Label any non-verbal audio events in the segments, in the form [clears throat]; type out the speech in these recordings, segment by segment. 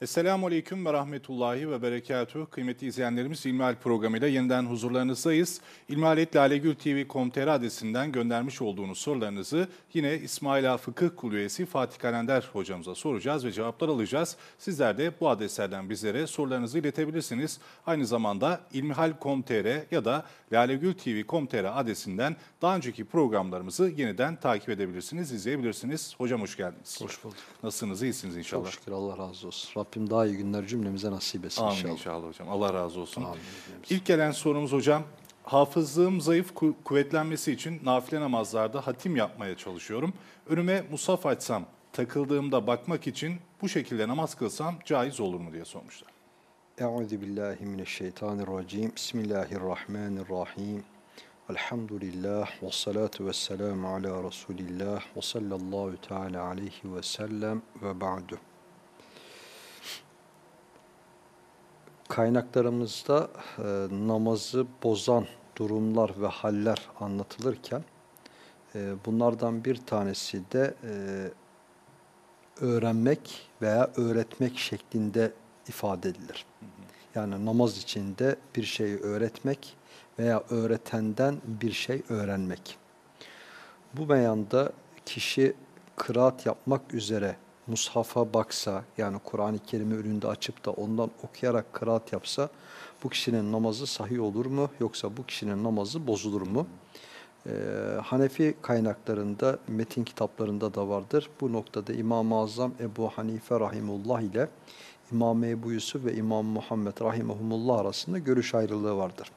Esselamu Aleyküm ve Rahmetullahi ve Berekatuhu. Kıymetli izleyenlerimiz İlmihal programıyla yeniden huzurlarınızdayız. İlmihaletlalegültv.com.tr adresinden göndermiş olduğunuz sorularınızı yine İsmaila Fıkıh Kulu üyesi Fatih Kalender hocamıza soracağız ve cevaplar alacağız. Sizler de bu adreslerden bizlere sorularınızı iletebilirsiniz. Aynı zamanda ilmihal.com.tr ya da lalegültv.com.tr adresinden daha önceki programlarımızı yeniden takip edebilirsiniz, izleyebilirsiniz. Hocam hoş geldiniz. Hoş bulduk. Nasılsınız, iyisiniz inşallah. Çok şükür Allah razı olsun. Rabbim daha iyi günler cümlemize nasip etsin Amin inşallah. inşallah. hocam. Allah razı olsun. Amin. İlk gelen sorumuz hocam. Hafızlığım zayıf ku- kuvvetlenmesi için nafile namazlarda hatim yapmaya çalışıyorum. Önüme musaf açsam, takıldığımda bakmak için bu şekilde namaz kılsam caiz olur mu diye sormuşlar. Euzu billahi mineşşeytanirracim. Bismillahirrahmanirrahim. Elhamdülillah ve salatu ve selamu ala Resulillah ve sallallahu teala aleyhi ve sellem ve ba'du. Kaynaklarımızda e, namazı bozan durumlar ve haller anlatılırken e, bunlardan bir tanesi de e, öğrenmek veya öğretmek şeklinde ifade edilir. Yani namaz içinde bir şeyi öğretmek veya öğretenden bir şey öğrenmek. Bu meyanda kişi kıraat yapmak üzere mushafa baksa yani Kur'an-ı Kerim'i önünde açıp da ondan okuyarak kıraat yapsa bu kişinin namazı sahih olur mu yoksa bu kişinin namazı bozulur mu? Ee, Hanefi kaynaklarında, metin kitaplarında da vardır. Bu noktada İmam-ı Azam Ebu Hanife Rahimullah ile İmam Ebu Yusuf ve İmam Muhammed Rahimahumullah arasında görüş ayrılığı vardır.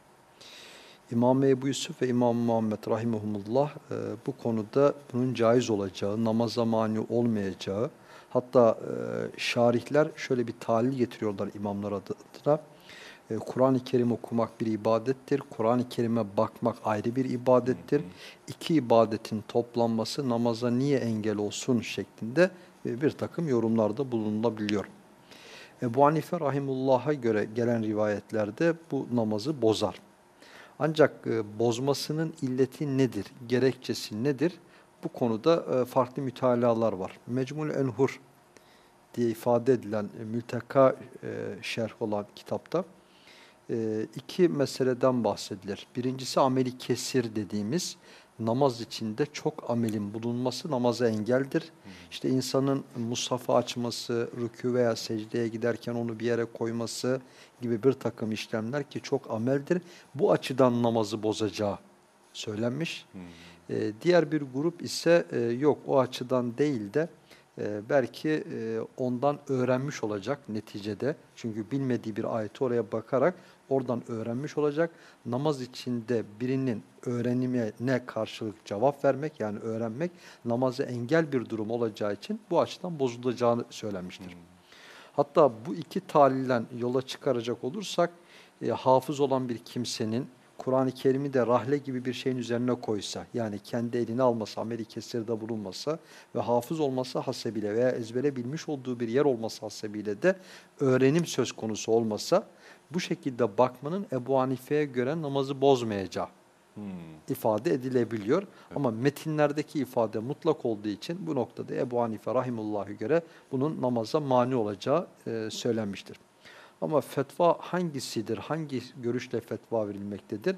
İmam Ebu Yusuf ve İmam Muhammed Rahimahumullah e, bu konuda bunun caiz olacağı, namaza mani olmayacağı, hatta e, şarihler şöyle bir talil getiriyorlar imamlar adına. E, Kur'an-ı Kerim okumak bir ibadettir. Kur'an-ı Kerim'e bakmak ayrı bir ibadettir. İki ibadetin toplanması namaza niye engel olsun şeklinde e, bir takım yorumlarda bulunulabiliyor. Ebu Hanife Rahimullah'a göre gelen rivayetlerde bu namazı bozar. Ancak e, bozmasının illeti nedir, gerekçesi nedir? Bu konuda e, farklı mütalalar var. Mecmul Enhur diye ifade edilen e, mülteka e, şerh olan kitapta e, iki meseleden bahsedilir. Birincisi ameli kesir dediğimiz namaz içinde çok amelin bulunması namaza engeldir. İşte insanın mushafı açması, rükû veya secdeye giderken onu bir yere koyması gibi bir takım işlemler ki çok ameldir. Bu açıdan namazı bozacağı söylenmiş. E, diğer bir grup ise e, yok o açıdan değil de e, belki e, ondan öğrenmiş olacak neticede. Çünkü bilmediği bir ayeti oraya bakarak oradan öğrenmiş olacak. Namaz içinde birinin öğrenimine karşılık cevap vermek yani öğrenmek namaza engel bir durum olacağı için bu açıdan bozulacağını söylenmiştir. Hatta bu iki talilden yola çıkaracak olursak e, hafız olan bir kimsenin Kur'an-ı Kerim'i de rahle gibi bir şeyin üzerine koysa, yani kendi eline almasa, ameli kesirde bulunmasa ve hafız olması hasebiyle veya ezbere bilmiş olduğu bir yer olması hasebiyle de öğrenim söz konusu olmasa, bu şekilde bakmanın Ebu Hanife'ye göre namazı bozmayacağı ifade edilebiliyor. Ama metinlerdeki ifade mutlak olduğu için bu noktada Ebu Hanife Rahimullah'a göre bunun namaza mani olacağı e, söylenmiştir. Ama fetva hangisidir, hangi görüşle fetva verilmektedir?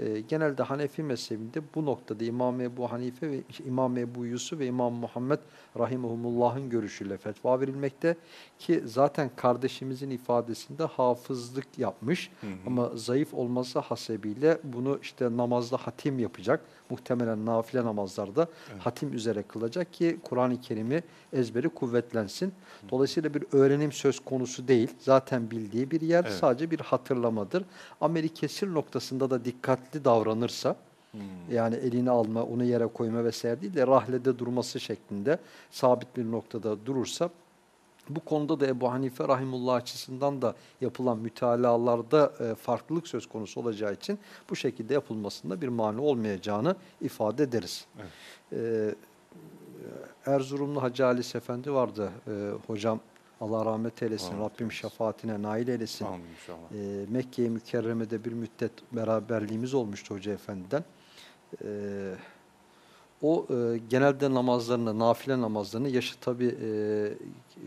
Ee, genelde Hanefi mezhebinde bu noktada İmam Ebu Hanife ve İmam Ebu Yusuf ve İmam Muhammed Rahimahumullah'ın görüşüyle fetva verilmekte. Ki zaten kardeşimizin ifadesinde hafızlık yapmış ama zayıf olması hasebiyle bunu işte namazda hatim yapacak. Muhtemelen nafile namazlarda hatim üzere kılacak ki Kur'an-ı Kerim'i ezberi kuvvetlensin. Dolayısıyla bir öğrenim söz konusu değil. Zaten bildiği bir yer Evet. sadece bir hatırlamadır. Ameli kesir noktasında da dikkatli davranırsa yani elini alma, onu yere koyma vesaire değil de rahlede durması şeklinde sabit bir noktada durursa bu konuda da Ebu Hanife Rahimullah açısından da yapılan mütalalarda e, farklılık söz konusu olacağı için bu şekilde yapılmasında bir mani olmayacağını ifade ederiz. E, Erzurumlu Hacı Ali Efendi vardı e, hocam. Allah rahmet eylesin, Allah Rabbim eylesin. şefaatine nail eylesin. Amin inşallah. E, Mekke-i Mükerreme'de bir müddet beraberliğimiz olmuştu Hoca Efendi'den. E, o e, genelde namazlarını, nafile namazlarını yaşı tabi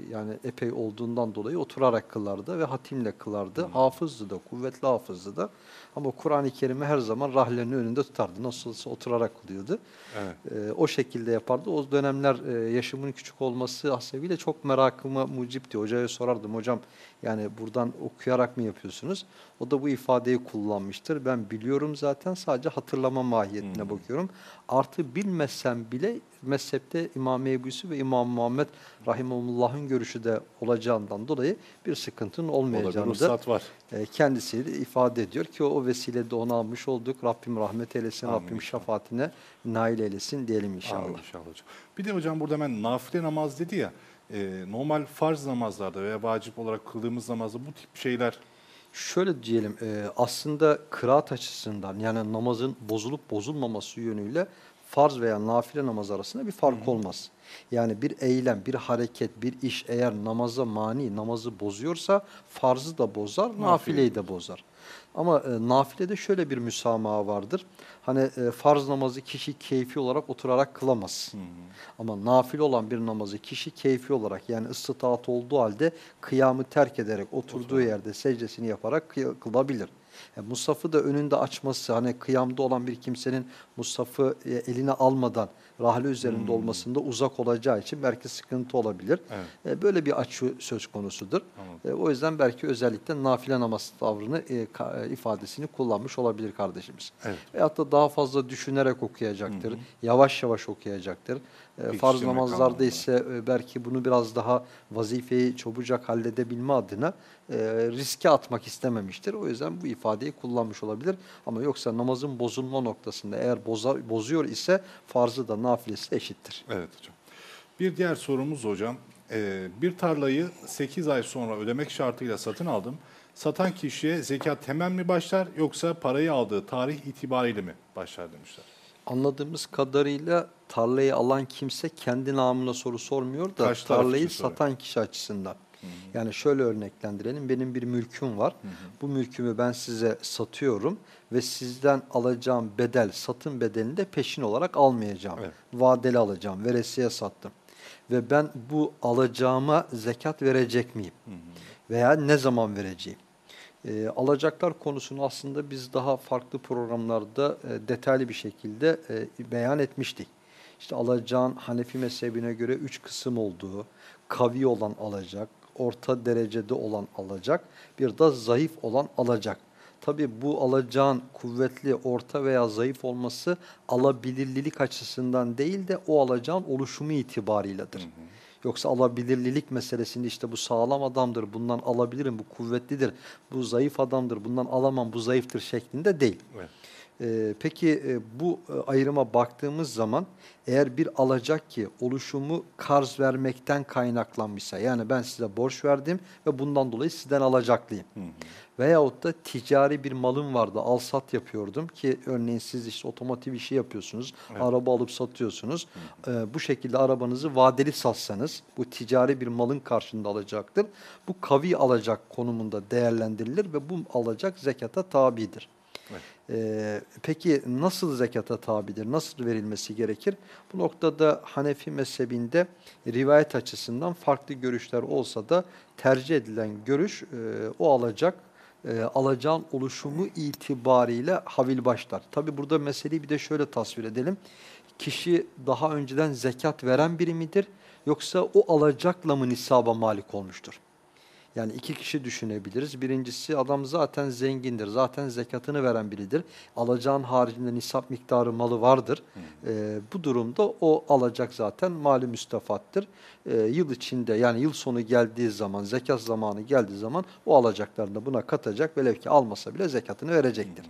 yani epey olduğundan dolayı oturarak kılardı ve hatimle kılardı. Hafızdı da, kuvvetli hafızdı da. Ama Kur'an-ı Kerim'i her zaman rahlenin önünde tutardı. Nasıl olsa oturarak kılıyordu. Evet. Ee, o şekilde yapardı. O dönemler e, yaşımın küçük olması hasebiyle çok merakıma mucipti. Hocaya sorardım hocam yani buradan okuyarak mı yapıyorsunuz? O da bu ifadeyi kullanmıştır. Ben biliyorum zaten sadece hatırlama mahiyetine bakıyorum. Artı bilmesem bile mezhepte İmam Ebu'su ve İmam Muhammed Rahimullah'ın görüşü de olacağından dolayı bir sıkıntının olmayacağını da var. e, kendisi de ifade ediyor ki o vesilede onu almış olduk. Rabbim rahmet eylesin, Amin Rabbim inşallah. şefaatine nail eylesin diyelim inşallah. Amin inşallah hocam. Bir de hocam burada ben nafile namaz dedi ya. e, normal farz namazlarda veya vacip olarak kıldığımız namazda bu tip şeyler Şöyle diyelim e, aslında kıraat açısından yani namazın bozulup bozulmaması yönüyle farz veya nafile namaz arasında bir fark olmaz. Yani bir eylem, bir hareket, bir iş eğer namaza mani, namazı bozuyorsa farzı da bozar, nafileyi de bozar. Ama e, nafilede şöyle bir müsamaha vardır. Hani e, farz namazı kişi keyfi olarak oturarak kılamaz. Ama nafile olan bir namazı kişi keyfi olarak yani ıstıtaat olduğu halde kıyamı terk ederek oturduğu yerde secdesini yaparak kılabilir. Yani Musaf'ı da önünde açması hani kıyamda olan bir kimsenin Musaf'ı e, eline almadan rahle üzerinde olmasında uzak olacağı için belki sıkıntı olabilir. Evet. E, Böyle bir açı söz konusudur. E, O yüzden belki özellikle nafile namaz tavrını ifadesini kullanmış olabilir kardeşimiz. Evet. Veyahut da daha fazla düşünerek okuyacaktır. Yavaş yavaş okuyacaktır. E, Farz namazlarda ise belki bunu biraz daha vazifeyi çabucak halledebilme adına riske atmak istememiştir. O yüzden bu ifadeyi kullanmış olabilir. Ama yoksa namazın bozulma noktasında eğer boza, bozuyor ise farzı da nafilesi de eşittir. Evet hocam. Bir diğer sorumuz hocam. Ee, bir tarlayı 8 ay sonra ödemek şartıyla satın aldım. Satan kişiye zekat hemen mi başlar yoksa parayı aldığı tarih itibariyle mi başlar demişler. Anladığımız kadarıyla tarlayı alan kimse kendi namına soru sormuyor da Karşı taraf tarlayı için soruyor. satan kişi açısından. Yani şöyle örneklendirelim. Benim bir mülküm var. Bu mülkümü ben size satıyorum ve sizden alacağım bedel, satın bedelini de peşin olarak almayacağım. Evet. Vadeli alacağım. Veresiye sattım. Ve ben bu alacağıma zekat verecek miyim? Veya ne zaman vereceğim? E, alacaklar konusunu aslında biz daha farklı programlarda e, detaylı bir şekilde e, beyan etmiştik. İşte alacağın Hanefi mezhebine göre üç kısım olduğu, kavi olan alacak, orta derecede olan alacak, bir de zayıf olan alacak. Tabi bu alacağın kuvvetli, orta veya zayıf olması alabilirlilik açısından değil de o alacağın oluşumu itibarıyladır. Yoksa alabilirlilik meselesinde işte bu sağlam adamdır, bundan alabilirim, bu kuvvetlidir, bu zayıf adamdır, bundan alamam, bu zayıftır şeklinde değil. Evet. Ee, peki e, bu e, ayrıma baktığımız zaman eğer bir alacak ki oluşumu karz vermekten kaynaklanmışsa yani ben size borç verdim ve bundan dolayı sizden alacaklıyım. Veyahut da ticari bir malım vardı al sat yapıyordum ki örneğin siz işte otomotiv işi yapıyorsunuz araba alıp satıyorsunuz. Ee, bu şekilde arabanızı vadeli satsanız bu ticari bir malın karşında alacaktır. Bu kavi alacak konumunda değerlendirilir ve bu alacak zekata tabidir. Ee, peki nasıl zekata tabidir? Nasıl verilmesi gerekir? Bu noktada Hanefi mezhebinde rivayet açısından farklı görüşler olsa da tercih edilen görüş e, o alacak e, alacağın oluşumu itibariyle havil başlar. Tabi burada meseleyi bir de şöyle tasvir edelim. Kişi daha önceden zekat veren biri midir? Yoksa o alacakla mı nisaba malik olmuştur? Yani iki kişi düşünebiliriz. Birincisi adam zaten zengindir. Zaten zekatını veren biridir. Alacağın haricinde nisap miktarı malı vardır. Ee, bu durumda o alacak zaten mali müstefattır. Ee, yıl içinde yani yıl sonu geldiği zaman, zekat zamanı geldiği zaman o alacaklarını buna katacak. Velev ki almasa bile zekatını verecektir.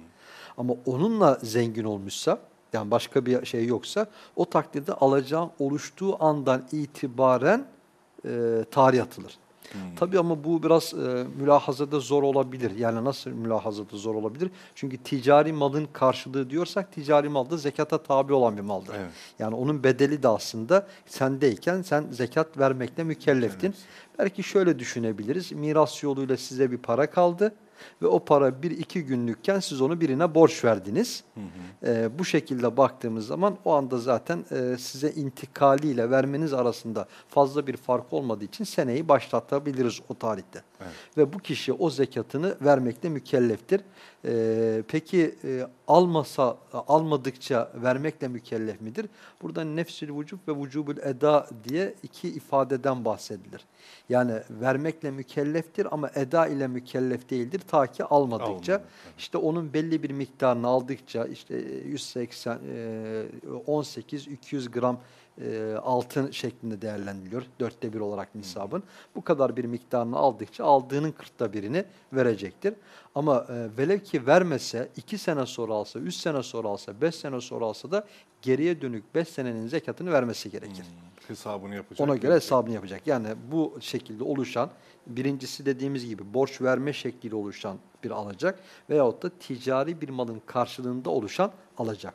Ama onunla zengin olmuşsa, yani başka bir şey yoksa o takdirde alacağın oluştuğu andan itibaren e, tarih atılır. Tabii ama bu biraz e, mülahazada zor olabilir. Yani nasıl mülahazada zor olabilir? Çünkü ticari malın karşılığı diyorsak ticari mal da zekata tabi olan bir maldır. Evet. Yani onun bedeli de aslında sendeyken sen zekat vermekle mükelleftin. Belki şöyle düşünebiliriz. Miras yoluyla size bir para kaldı. Ve o para bir iki günlükken siz onu birine borç verdiniz. E, bu şekilde baktığımız zaman o anda zaten e, size intikaliyle vermeniz arasında fazla bir fark olmadığı için seneyi başlatabiliriz o tarihte. Evet. Ve bu kişi o zekatını vermekle mükelleftir. E, peki e, almasa almadıkça vermekle mükellef midir? Burada nefsül vücub ve vücubul eda diye iki ifadeden bahsedilir. Yani vermekle mükelleftir ama eda ile mükellef değildir ta ki almadıkça. Almadı, İşte onun belli bir miktarını aldıkça işte 180, e, 18, 200 gram e, altın şeklinde değerlendiriliyor. Dörtte bir olarak nisabın. Bu kadar bir miktarını aldıkça aldığının kırkta birini verecektir. Ama e, velev ki vermese, iki sene sonra alsa, üç sene sonra alsa, beş sene sonra alsa da geriye dönük beş senenin zekatını vermesi gerekir. Hesabını yapacak. Ona göre hesabını yapacak. Yani bu şekilde oluşan, birincisi dediğimiz gibi borç verme şekliyle oluşan bir alacak veyahut da ticari bir malın karşılığında oluşan alacak.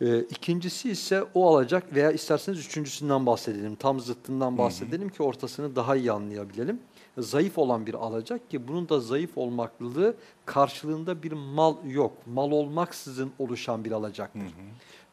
Ee, ikincisi ise o alacak veya isterseniz üçüncüsünden bahsedelim. Tam zıttından bahsedelim ki ortasını daha iyi anlayabilelim. Zayıf olan bir alacak ki bunun da zayıf olmaklılığı karşılığında bir mal yok. Mal olmaksızın oluşan bir alacaktır.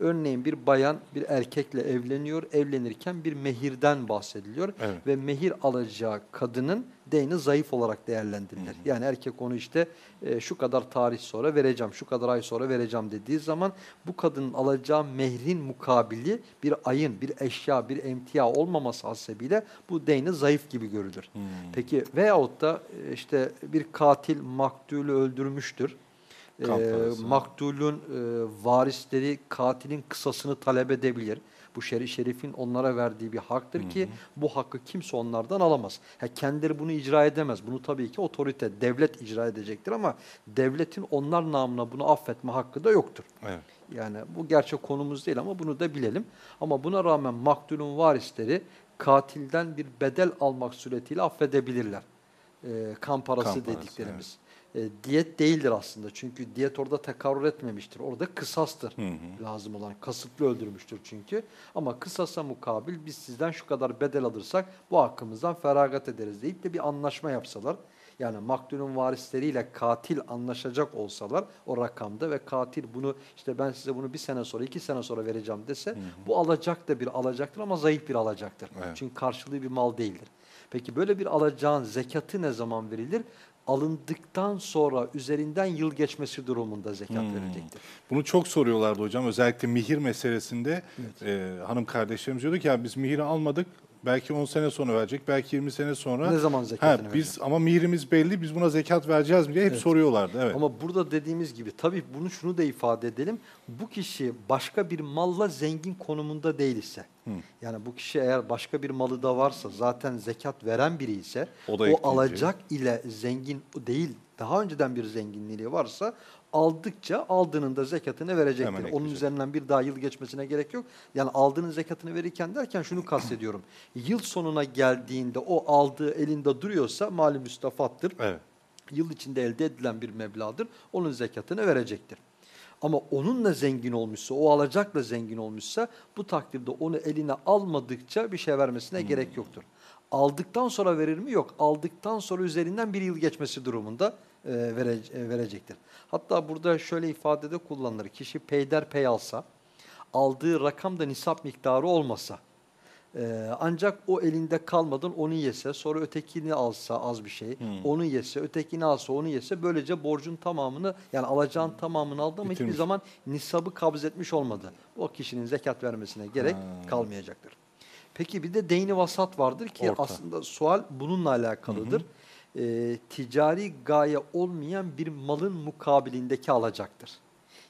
Örneğin bir bayan bir erkekle evleniyor. Evlenirken bir mehirden bahsediliyor. Evet. Ve mehir alacağı kadının deyni zayıf olarak değerlendirilir. Yani erkek onu işte e, şu kadar tarih sonra vereceğim, şu kadar ay sonra vereceğim dediği zaman bu kadının alacağı mehrin mukabili bir ayın, bir eşya, bir emtia olmaması hasebiyle bu deyni zayıf gibi görülür. Peki veyahut da e, işte bir katil maktulü öldürmüştür. Kan Ee, maktulün e, varisleri katilin kısasını talep edebilir. Bu şerif şerifin onlara verdiği bir haktır ki bu hakkı kimse onlardan alamaz. Ha, kendileri bunu icra edemez. Bunu tabii ki otorite, devlet icra edecektir ama devletin onlar namına bunu affetme hakkı da yoktur. Evet. Yani bu gerçek konumuz değil ama bunu da bilelim. Ama buna rağmen maktulün varisleri katilden bir bedel almak suretiyle affedebilirler. Ee, kan parası Kan parası, dediklerimiz. Ee, diyet değildir aslında. Çünkü diyet orada tekarrür etmemiştir. Orada kısastır Hı hı. lazım olan. Kasıtlı öldürmüştür çünkü. Ama kısasa mukabil biz sizden şu kadar bedel alırsak bu hakkımızdan feragat ederiz deyip de bir anlaşma yapsalar. Yani maktulün varisleriyle katil anlaşacak olsalar o rakamda ve katil bunu işte ben size bunu bir sene sonra iki sene sonra vereceğim dese bu alacak da bir alacaktır ama zayıf bir alacaktır. Evet. Çünkü karşılığı bir mal değildir. Peki böyle bir alacağın zekatı ne zaman verilir? Alındıktan sonra üzerinden yıl geçmesi durumunda zekat Hmm. verilecektir. Bunu çok soruyorlardı hocam. Özellikle mihir meselesinde e, hanım kardeşlerimiz diyordu ki ya biz mihiri almadık. Belki 10 sene sonra verecek, belki 20 sene sonra. Ne zaman zekatını ha, biz Ama mihirimiz belli, biz buna zekat vereceğiz mi diye hep soruyorlardı. Evet. Ama burada dediğimiz gibi tabii bunu şunu da ifade edelim. Bu kişi başka bir malla zengin konumunda değil ise yani bu kişi eğer başka bir malı da varsa zaten zekat veren biri ise O o, da alacak ile zengin değil daha önceden bir zenginliği varsa aldıkça aldığının da zekatını verecektir. Onun üzerinden bir daha yıl geçmesine gerek yok. Yani aldığının zekatını verirken derken şunu kastediyorum. Yıl sonuna geldiğinde o aldığı elinde duruyorsa mali müstafattır evet. yıl içinde elde edilen bir meblağdır. Onun zekatını verecektir. Ama onunla zengin olmuşsa, o alacakla zengin olmuşsa bu takdirde onu eline almadıkça bir şey vermesine gerek yoktur. Aldıktan sonra verir mi? Yok. Aldıktan sonra üzerinden bir yıl geçmesi durumunda verecektir. Hatta burada şöyle ifadede kullanılır. Kişi peyderpey alsa, aldığı rakam da nisap miktarı olmasa, ee, ancak o elinde kalmadan onu yese, sonra ötekini alsa az bir şey, onu yese, ötekini alsa onu yese, böylece borcun tamamını yani alacağın tamamını aldı ama hiçbir Bitirmiş. zaman nisabı kabz etmiş olmadı. O kişinin zekat vermesine gerek kalmayacaktır. Peki bir de deyni vasat vardır ki Orta. aslında sual bununla alakalıdır. Ee, ticari gaye olmayan bir malın mukabilindeki alacaktır.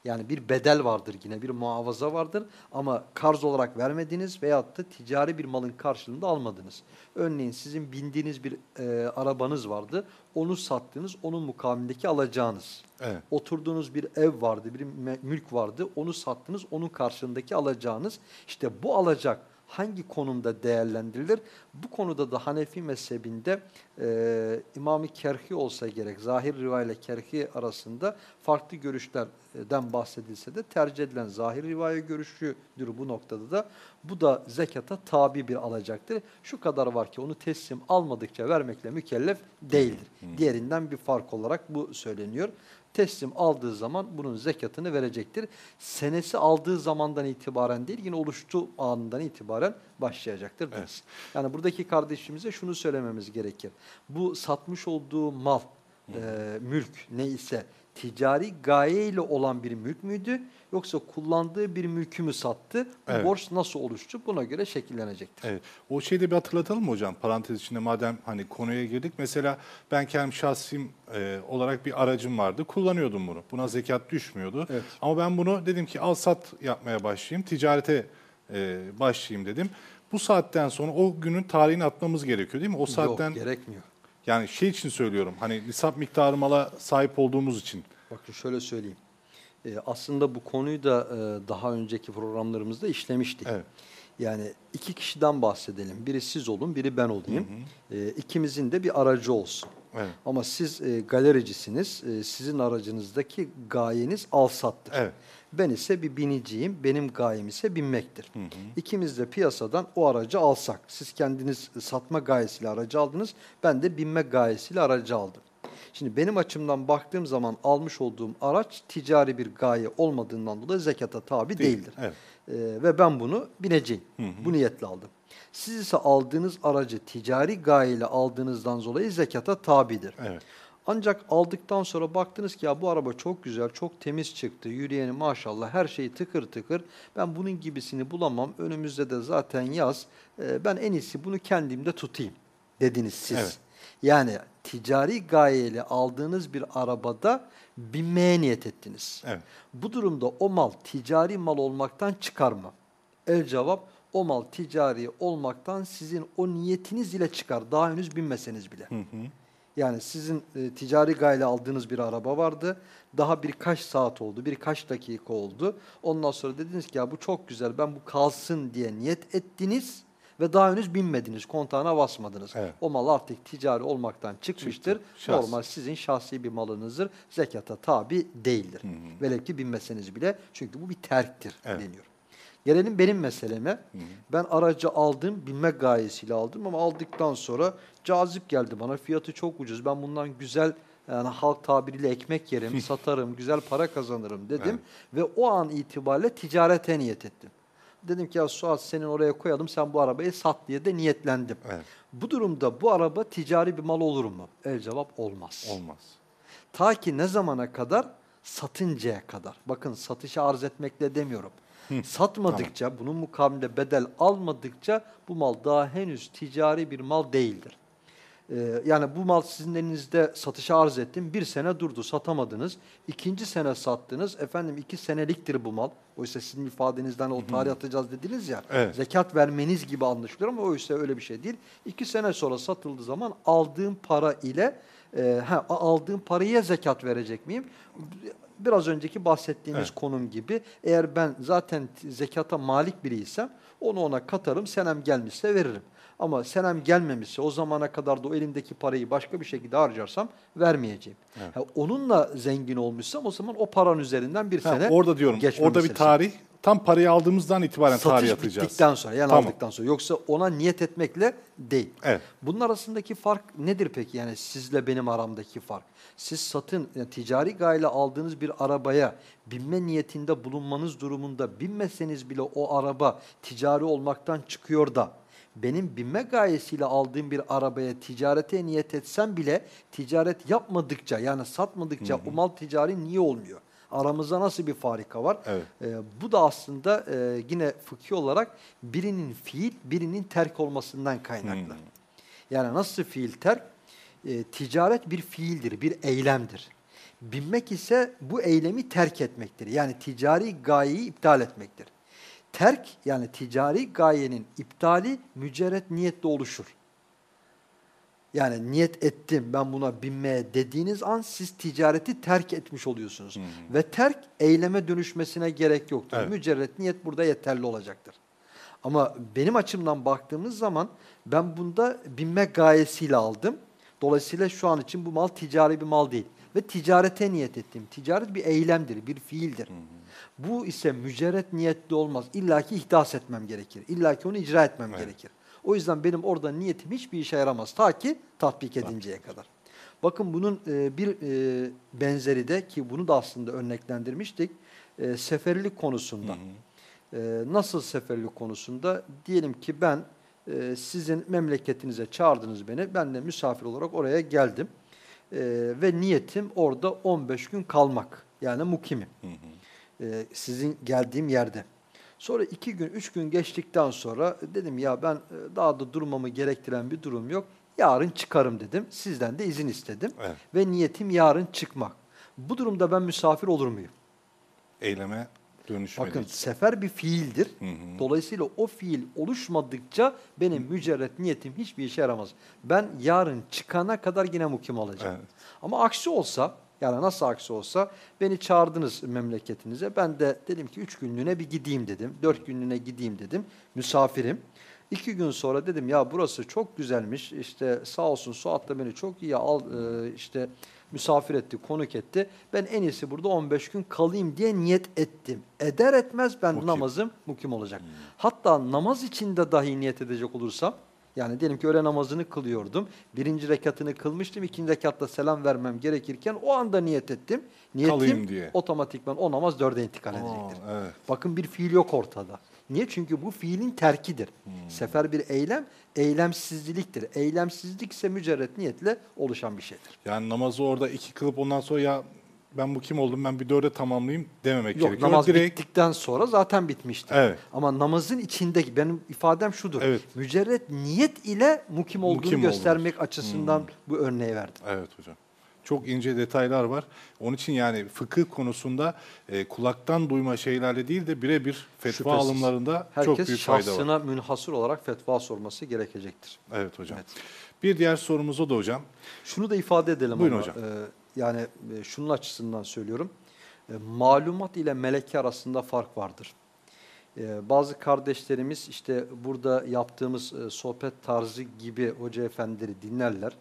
Yani bir bedel vardır yine, bir muhafaza vardır ama karz olarak vermediniz veyahut da ticari bir malın karşılığında almadınız. Örneğin sizin bindiğiniz bir e, arabanız vardı, onu sattınız, onun mukabilindeki alacağınız. Evet. Oturduğunuz bir ev vardı, bir mülk vardı, onu sattınız, onun karşılığındaki alacağınız. İşte bu alacak hangi konumda değerlendirilir? Bu konuda da Hanefi mezhebinde e, İmam-ı Kerhi olsa gerek, zahir rivayet ile Kerhi arasında farklı görüşlerden bahsedilse de tercih edilen zahir rivayet görüşüdür bu noktada da. Bu da zekata tabi bir alacaktır. Şu kadar var ki onu teslim almadıkça vermekle mükellef değildir. Diğerinden bir fark olarak bu söyleniyor teslim aldığı zaman bunun zekatını verecektir. Senesi aldığı zamandan itibaren değil yine oluştuğu anından itibaren başlayacaktır. Evet. Yani buradaki kardeşimize şunu söylememiz gerekir. Bu satmış olduğu mal, e, mülk neyse ticari gayeyle olan bir mülk müydü yoksa kullandığı bir mülkü mü sattı? Evet. borç nasıl oluştu? Buna göre şekillenecektir. Evet. O şeyi de bir hatırlatalım mı hocam? Parantez içinde madem hani konuya girdik. Mesela ben kendim şahsim e, olarak bir aracım vardı. Kullanıyordum bunu. Buna zekat düşmüyordu. Evet. Ama ben bunu dedim ki al sat yapmaya başlayayım. Ticarete e, başlayayım dedim. Bu saatten sonra o günün tarihini atmamız gerekiyor değil mi? O saatten Yok gerekmiyor. Yani şey için söylüyorum hani nisap miktarı mala sahip olduğumuz için. Bakın şöyle söyleyeyim. Ee, aslında bu konuyu da e, daha önceki programlarımızda işlemiştik. Evet. Yani iki kişiden bahsedelim. Biri siz olun, biri ben olayım. Hı hı. E, ikimizin de bir aracı olsun. Evet. Ama siz e, galericisiniz. E, sizin aracınızdaki gayeniz al sattır. Evet. Ben ise bir biniciyim. Benim gayem ise binmektir. Hı hı. İkimiz de piyasadan o aracı alsak. Siz kendiniz satma gayesiyle aracı aldınız. Ben de binme gayesiyle aracı aldım. Şimdi benim açımdan baktığım zaman almış olduğum araç ticari bir gaye olmadığından dolayı zekata tabi Değil. değildir. Evet. Ee, ve ben bunu bineceğim. Hı hı. Bu niyetle aldım. Siz ise aldığınız aracı ticari gayeyle aldığınızdan dolayı zekata tabidir. Evet. Ancak aldıktan sonra baktınız ki ya bu araba çok güzel, çok temiz çıktı. Yürüyeni maşallah her şeyi tıkır tıkır. Ben bunun gibisini bulamam. Önümüzde de zaten yaz. Ee, ben en iyisi bunu kendimde tutayım dediniz siz. Evet. Yani ticari gayeyle aldığınız bir arabada binmeye niyet ettiniz. Evet. Bu durumda o mal ticari mal olmaktan çıkar mı? El cevap o mal ticari olmaktan sizin o niyetiniz ile çıkar. Daha henüz binmeseniz bile. Hı hı. Yani sizin e, ticari gayle aldığınız bir araba vardı. Daha birkaç saat oldu, birkaç dakika oldu. Ondan sonra dediniz ki ya bu çok güzel ben bu kalsın diye niyet ettiniz ve daha henüz binmediniz, kontağına basmadınız. Evet. O mal artık ticari olmaktan çıkmıştır. Çıktı. Normal sizin şahsi bir malınızdır. Zekata tabi değildir. Hı hı. Velev ki binmeseniz bile çünkü bu bir terktir evet. deniyor. Gelelim benim meseleme. Hı hı. Ben aracı aldım, binme gayesiyle aldım ama aldıktan sonra cazip geldi bana. Fiyatı çok ucuz. Ben bundan güzel yani halk tabiriyle ekmek yerim, [laughs] satarım, güzel para kazanırım dedim. Evet. Ve o an itibariyle ticarete niyet ettim. Dedim ki ya Suat senin oraya koyalım sen bu arabayı sat diye de niyetlendim. Evet. Bu durumda bu araba ticari bir mal olur mu? El cevap olmaz. Olmaz. Ta ki ne zamana kadar? Satıncaya kadar. Bakın satışa arz etmekle demiyorum. Satmadıkça, tamam. bunun mukabilinde bedel almadıkça bu mal daha henüz ticari bir mal değildir. Ee, yani bu mal sizin elinizde satışa arz ettim. Bir sene durdu, satamadınız. İkinci sene sattınız. Efendim iki seneliktir bu mal. Oysa sizin ifadenizden o tarih atacağız dediniz ya. Evet. Zekat vermeniz gibi anlaşılıyor ama oysa öyle bir şey değil. İki sene sonra satıldığı zaman aldığım para ile e, ha, aldığım paraya zekat verecek miyim? Biraz önceki bahsettiğimiz evet. konum gibi. Eğer ben zaten zekata malik biriysem onu ona katarım. Senem gelmişse veririm. Ama senem gelmemişse o zamana kadar da o elimdeki parayı başka bir şekilde harcarsam vermeyeceğim. Evet. Ha, onunla zengin olmuşsam o zaman o paranın üzerinden bir ha, sene Orada diyorum orada bir tarih tam parayı aldığımızdan itibaren Satış tarih atacağız. Satış bittikten sonra yani tamam. aldıktan sonra yoksa ona niyet etmekle değil. Evet. Bunun arasındaki fark nedir peki yani sizle benim aramdaki fark? Siz satın yani ticari gayle aldığınız bir arabaya binme niyetinde bulunmanız durumunda binmeseniz bile o araba ticari olmaktan çıkıyor da benim binme gayesiyle aldığım bir arabaya ticarete niyet etsem bile ticaret yapmadıkça yani satmadıkça hı hı. o mal ticari niye olmuyor? Aramızda nasıl bir farika var? Evet. Ee, bu da aslında e, yine fıkhi olarak birinin fiil, birinin terk olmasından kaynaklı. Hmm. Yani nasıl fiil terk? E, ticaret bir fiildir, bir eylemdir. Binmek ise bu eylemi terk etmektir. Yani ticari gayeyi iptal etmektir. Terk yani ticari gayenin iptali mücerret niyetle oluşur. Yani niyet ettim ben buna binmeye dediğiniz an siz ticareti terk etmiş oluyorsunuz. Hı hı. Ve terk eyleme dönüşmesine gerek yoktur. Evet. Mücerret niyet burada yeterli olacaktır. Ama benim açımdan baktığımız zaman ben bunda binme gayesiyle aldım. Dolayısıyla şu an için bu mal ticari bir mal değil. Ve ticarete niyet ettim. Ticaret bir eylemdir, bir fiildir. Bu ise mücerret niyetli olmaz. İlla ki ihdas etmem gerekir. İlla ki onu icra etmem Evet. gerekir. O yüzden benim orada niyetim hiçbir işe yaramaz. Ta ki tatbik edinceye kadar. Bakın bunun e, bir e, benzeri de ki bunu da aslında örneklendirmiştik. E, seferlik konusunda. E, nasıl seferlik konusunda? Diyelim ki ben e, sizin memleketinize çağırdınız beni. Ben de misafir olarak oraya geldim. E, ve niyetim orada 15 gün kalmak. Yani mukimim. E, sizin geldiğim yerde. Sonra iki gün, üç gün geçtikten sonra dedim ya ben e, daha da durmamı gerektiren bir durum yok. Yarın çıkarım dedim. Sizden de izin istedim. Evet. Ve niyetim yarın çıkmak. Bu durumda ben misafir olur muyum? Eyleme dönüşmeli. Bakın sefer bir fiildir. Hı hı. Dolayısıyla o fiil oluşmadıkça benim mücerret niyetim hiçbir işe yaramaz. Ben yarın çıkana kadar yine mukim olacağım. Evet. Ama aksi olsa yani nasıl aksi olsa beni çağırdınız memleketinize. Ben de dedim ki üç günlüğüne bir gideyim dedim. Dört günlüğüne gideyim dedim. Misafirim. İki gün sonra dedim ya burası çok güzelmiş. İşte sağ olsun Suat da beni çok iyi al, e, işte misafir etti, konuk etti. Ben en iyisi burada 15 gün kalayım diye niyet ettim. Eder etmez ben Mukim. namazım mukim olacak. Hatta namaz içinde dahi niyet edecek olursam yani diyelim ki öğle namazını kılıyordum. Birinci rekatını kılmıştım. ikinci rekatta selam vermem gerekirken o anda niyet ettim. Niyetim Kalayım diye. otomatikman o namaz dörde intikal Aa, edecektir. evet. Bakın bir fiil yok ortada. Niye? Çünkü bu fiilin terkidir. Hmm. Sefer bir eylem, eylemsizliktir. Eylemsizlik ise mücerret niyetle oluşan bir şeydir. Yani namazı orada iki kılıp ondan sonra ya ben bu kim oldum ben bir dörde tamamlayayım dememek Yok gerekiyor. namaz Direkt bittikten sonra zaten bitmiştir. Evet. Ama namazın içindeki benim ifadem şudur. Evet. Mücerret niyet ile mukim olduğunu Mukim göstermek olduğunuz. açısından bu örneği verdim. Evet hocam. Çok ince detaylar var. Onun için yani fıkıh konusunda e, kulaktan duyma şeylerle değil de birebir fetva Şüphesiz. alımlarında Herkes çok büyük fayda var. şahsına münhasır olarak fetva sorması gerekecektir. Evet hocam. Evet. Bir diğer sorumuz o da hocam. Şunu da ifade edelim Buyurun ama. hocam. e, yani e, şunun açısından söylüyorum. E, malumat ile meleke arasında fark vardır. E, bazı kardeşlerimiz işte burada yaptığımız e, sohbet tarzı gibi hoca efendileri dinlerler.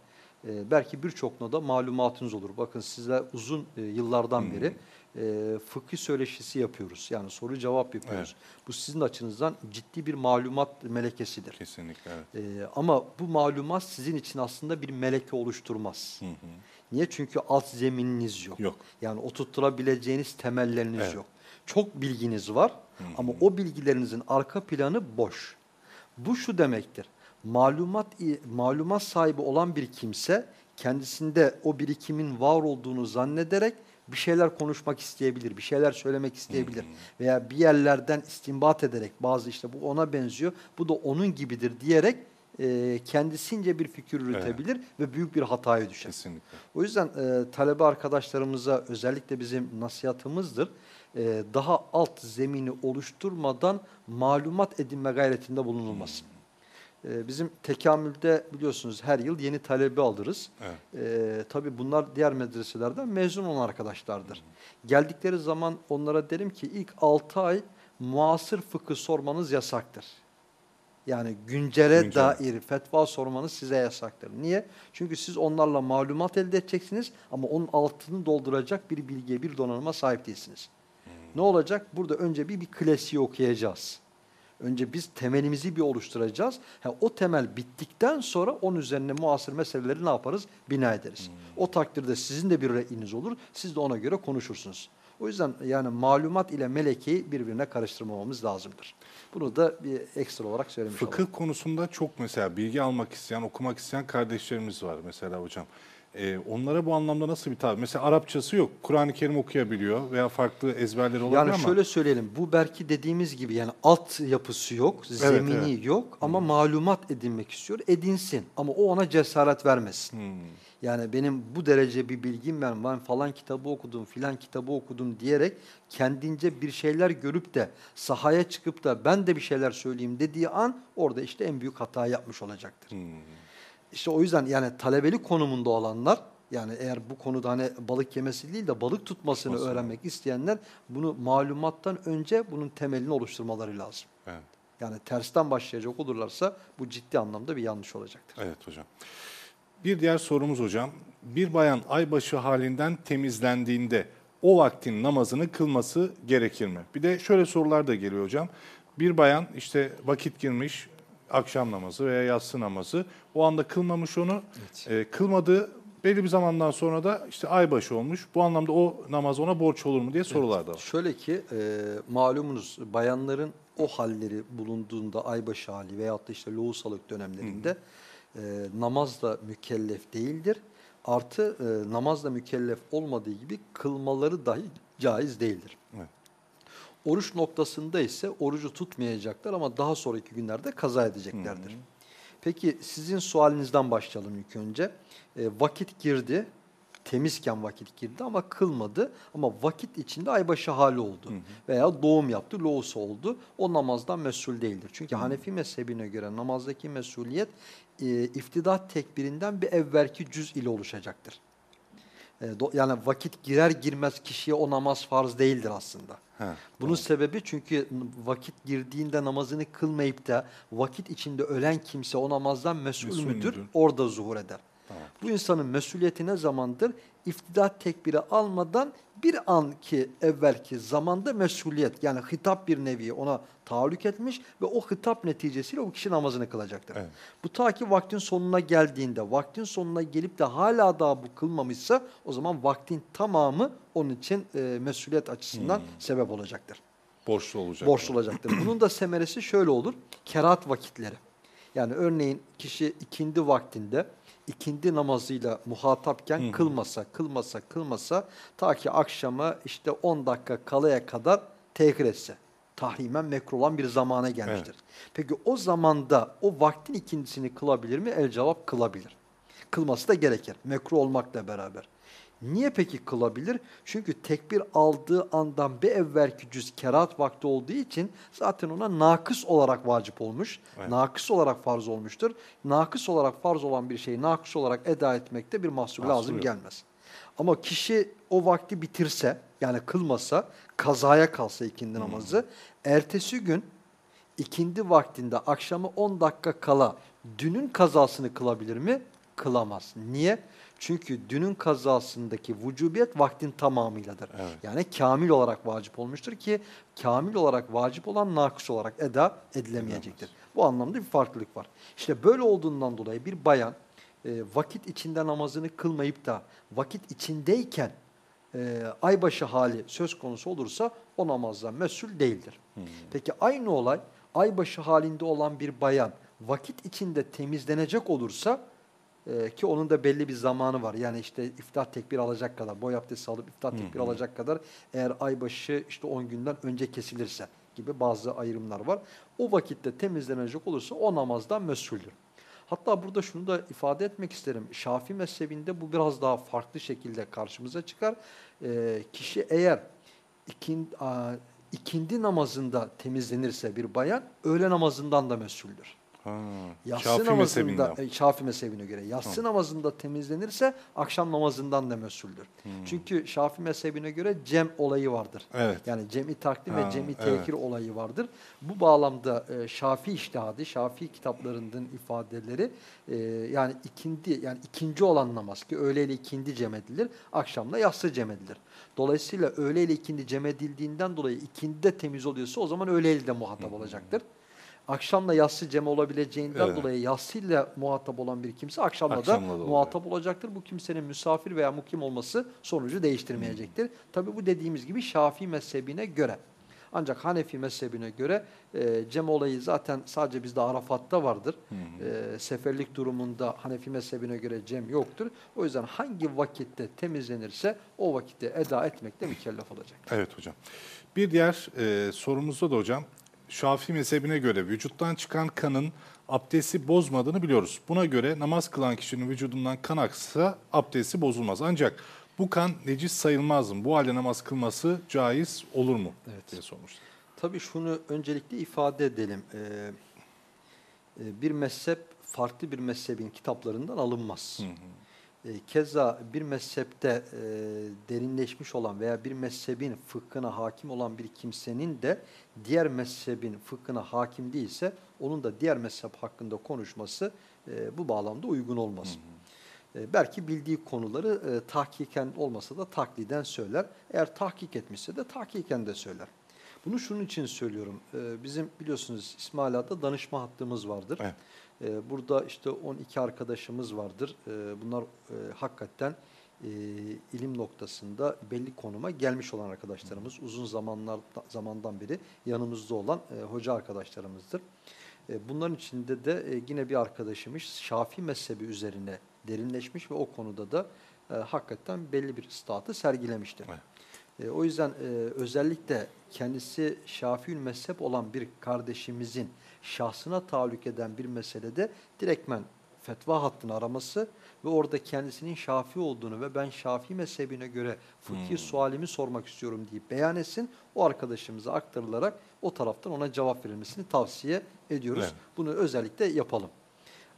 E, belki birçokuna da malumatınız olur. Bakın sizler uzun e, yıllardan Hmm. beri e, fıkıh söyleşisi yapıyoruz. Yani soru cevap yapıyoruz. Bu sizin açınızdan ciddi bir malumat melekesidir. Kesinlikle evet. Ee, ama bu malumat sizin için aslında bir meleke oluşturmaz. Hı hı. Niye? Çünkü alt zemininiz yok. Yok. Yani oturtturabileceğiniz temelleriniz Evet. yok. Çok bilginiz var ama o bilgilerinizin arka planı boş. Bu şu demektir. Malumat malumat sahibi olan bir kimse kendisinde o birikimin var olduğunu zannederek bir şeyler konuşmak isteyebilir, bir şeyler söylemek isteyebilir veya bir yerlerden istinbat ederek bazı işte bu ona benziyor, bu da onun gibidir diyerek e, kendisince bir fikir üretebilir ve büyük bir hataya düşer. Kesinlikle. O yüzden e, talebe arkadaşlarımıza özellikle bizim nasihatımızdır. E, daha alt zemini oluşturmadan malumat edinme gayretinde bulunulması. E, bizim tekamülde biliyorsunuz her yıl yeni talebe alırız. Evet. E, tabii bunlar diğer medreselerden mezun olan arkadaşlardır. Geldikleri zaman onlara derim ki ilk 6 ay muasır fıkıh sormanız yasaktır. Yani güncele Güncel. dair fetva sormanız size yasaktır. Niye? Çünkü siz onlarla malumat elde edeceksiniz ama onun altını dolduracak bir bilgiye, bir donanıma sahip değilsiniz. Ne olacak? Burada önce bir, bir klasiği okuyacağız. Önce biz temelimizi bir oluşturacağız. Ha, o temel bittikten sonra onun üzerine muasır meseleleri ne yaparız? Bina ederiz. O takdirde sizin de bir reyiniz olur. Siz de ona göre konuşursunuz. O yüzden yani malumat ile melekeyi birbirine karıştırmamamız lazımdır. Bunu da bir ekstra olarak söylemiş Fıkıh olalım. konusunda çok mesela bilgi almak isteyen, okumak isteyen kardeşlerimiz var mesela hocam. Ee, onlara bu anlamda nasıl bir tabi? Mesela Arapçası yok. Kur'an-ı Kerim okuyabiliyor veya farklı ezberleri olabilir Yani ama şöyle söyleyelim. Bu belki dediğimiz gibi yani alt yapısı yok, zemini evet. yok ama malumat edinmek istiyor. Edinsin ama o ona cesaret vermesin. Hmm, Yani benim bu derece bir bilgim ben, ben falan kitabı okudum, filan kitabı okudum diyerek kendince bir şeyler görüp de sahaya çıkıp da ben de bir şeyler söyleyeyim dediği an orada işte en büyük hata yapmış olacaktır. hmm. İşte o yüzden yani talebelik konumunda olanlar yani eğer bu konuda hani balık yemesi değil de balık tutmasını Tutmasını. öğrenmek isteyenler bunu malumattan önce bunun temelini oluşturmaları lazım. Evet. Yani tersten başlayacak olurlarsa bu ciddi anlamda bir yanlış olacaktır. Evet hocam. Bir diğer sorumuz hocam. Bir bayan aybaşı halinden temizlendiğinde o vaktin namazını kılması gerekir mi? Bir de şöyle sorular da geliyor hocam. Bir bayan işte vakit girmiş akşam namazı veya yatsı namazı o anda kılmamış onu. E, kılmadığı belli bir zamandan sonra da işte aybaşı olmuş. Bu anlamda o namaz ona borç olur mu diye sorular da var. Şöyle ki e, malumunuz bayanların o halleri bulunduğunda aybaşı hali veyahut da işte lohusalık dönemlerinde e, namazla mükellef değildir. Artı e, namazla mükellef olmadığı gibi kılmaları dahi caiz değildir. Evet. Oruç noktasında ise orucu tutmayacaklar ama daha sonraki günlerde kaza edeceklerdir. Peki sizin sualinizden başlayalım ilk önce. E, vakit girdi, temizken vakit girdi ama kılmadı. Ama vakit içinde aybaşı hali oldu. Veya doğum yaptı, loğusu oldu. O namazdan mesul değildir. Çünkü Hanefi mezhebine göre namazdaki mesuliyet e, iftidat tekbirinden bir evvelki cüz ile oluşacaktır. E, do- yani vakit girer girmez kişiye o namaz farz değildir aslında. He, Bunun sebebi çünkü vakit girdiğinde namazını kılmayıp da vakit içinde ölen kimse o namazdan mesul, Mesul müdür? müdür? Orada zuhur eder. Tamam. Bu insanın mesuliyeti ne zamandır? İftidat tekbiri almadan bir anki evvelki zamanda mesuliyet yani hitap bir nevi ona tahallük etmiş ve o hitap neticesiyle o kişi namazını kılacaktır. Evet. Bu ta ki vaktin sonuna geldiğinde, vaktin sonuna gelip de hala daha bu kılmamışsa o zaman vaktin tamamı onun için e, mesuliyet açısından sebep olacaktır. Borçlu olacak. Borçlu olacaktır. Bunun da semeresi şöyle olur. Kerat vakitleri. Yani örneğin kişi ikindi vaktinde ikindi namazıyla muhatapken kılmasa, kılmasa, kılmasa ta ki akşama işte 10 dakika kalaya kadar tehir etse. Tahrimen mekruh olan bir zamana gelmiştir. Peki o zamanda o vaktin ikindisini kılabilir mi? El cevap kılabilir. Kılması da gerekir. Mekruh olmakla beraber. Niye peki kılabilir? Çünkü tekbir aldığı andan bir evvelki cüz kerat vakti olduğu için zaten ona nakıs olarak vacip olmuş. Evet. Nakıs olarak farz olmuştur. Nakıs olarak farz olan bir şeyi nakıs olarak eda etmekte bir mahsur Mahsur lazım yok. gelmez. Ama kişi o vakti bitirse yani kılmasa kazaya kalsa ikindi namazı ertesi gün ikindi vaktinde akşamı 10 dakika kala dünün kazasını kılabilir mi? Kılamaz. Niye? Çünkü dünün kazasındaki vücubiyet vaktin tamamıyladır. Evet. Yani kamil olarak vacip olmuştur ki kamil olarak vacip olan nakıs olarak eda edilemeyecektir. Bu anlamda bir farklılık var. İşte böyle olduğundan dolayı bir bayan e, vakit içinde namazını kılmayıp da vakit içindeyken e, aybaşı hali söz konusu olursa o namazdan mesul değildir. Peki aynı olay aybaşı halinde olan bir bayan vakit içinde temizlenecek olursa e, ki onun da belli bir zamanı var. Yani işte iftar tekbir alacak kadar, boy abdesti alıp iftar tekbir alacak kadar eğer aybaşı işte 10 günden önce kesilirse gibi bazı ayrımlar var. O vakitte temizlenecek olursa o namazdan mesuldür. Hatta burada şunu da ifade etmek isterim. Şafii mezhebinde bu biraz daha farklı şekilde karşımıza çıkar. Ee, kişi eğer ikin, a, ikindi namazında temizlenirse bir bayan, öğle namazından da mesuldür. Ha, Yatsı namazında, mezhebinden. e, Şafii mezhebine göre, yatsı namazında temizlenirse akşam namazından da mesuldür. Çünkü Şafii mezhebine göre cem olayı vardır. Evet. Yani cem'i takdim Ha, ve cem'i evet. tehir olayı vardır. Bu bağlamda e, Şafii iştihadi, Şafii kitaplarının ifadeleri e, yani ikindi yani ikinci olan namaz ki öğle ile ikindi cem edilir, akşamla yatsı cem edilir. Dolayısıyla öğle ile ikindi cem edildiğinden dolayı ikindi de temiz oluyorsa o zaman öğle ile de muhatap olacaktır. Akşamla yatsı cem olabileceğinden Evet. dolayı yatsıyla muhatap olan bir kimse akşamla, Akşamla da da muhatap olacaktır. Bu kimsenin misafir veya mukim olması sonucu değiştirmeyecektir. Hmm. Tabi bu dediğimiz gibi Şafii mezhebine göre. Ancak Hanefi mezhebine göre e, cem olayı zaten sadece bizde Arafat'ta vardır. E, seferlik durumunda Hanefi mezhebine göre cem yoktur. O yüzden hangi vakitte temizlenirse o vakitte eda etmekle mükellef olacak. Evet hocam. Bir diğer e, sorumuzda da hocam, Şafii mezhebine göre vücuttan çıkan kanın abdesti bozmadığını biliyoruz. Buna göre namaz kılan kişinin vücudundan kan aksa abdesti bozulmaz. Ancak bu kan necis sayılmaz mı? Bu halde namaz kılması caiz olur mu? Evet. diye sormuşlar. Tabii şunu öncelikle ifade edelim. Ee, e, bir mezhep farklı bir mezhebin kitaplarından alınmaz. E, keza bir mezhepte e, derinleşmiş olan veya bir mezhebin fıkhına hakim olan bir kimsenin de diğer mezhebin fıkhına hakim değilse onun da diğer mezhep hakkında konuşması e, bu bağlamda uygun olmaz. E, belki bildiği konuları e, tahkiken olmasa da takliden söyler. Eğer tahkik etmişse de tahkiken de söyler. Bunu şunun için söylüyorum. E, bizim biliyorsunuz İsmaila'da danışma hattımız vardır. Evet. E, burada işte 12 arkadaşımız vardır. E, bunlar e, hakikaten e, ilim noktasında belli konuma gelmiş olan arkadaşlarımız. Uzun zamanlar zamandan beri yanımızda olan e, hoca arkadaşlarımızdır. E, bunların içinde de e, yine bir arkadaşımız Şafii mezhebi üzerine derinleşmiş ve o konuda da e, hakikaten belli bir statü sergilemiştir. Evet. E, o yüzden e, özellikle kendisi Şafiül mezhep olan bir kardeşimizin şahsına tahallük eden bir meselede direktmen fetva hattını araması ve orada kendisinin Şafi olduğunu ve ben Şafi mezhebine göre fıkhi Hmm. sualimi sormak istiyorum deyip beyan etsin. O arkadaşımıza aktarılarak o taraftan ona cevap verilmesini tavsiye ediyoruz. Evet. Bunu özellikle yapalım.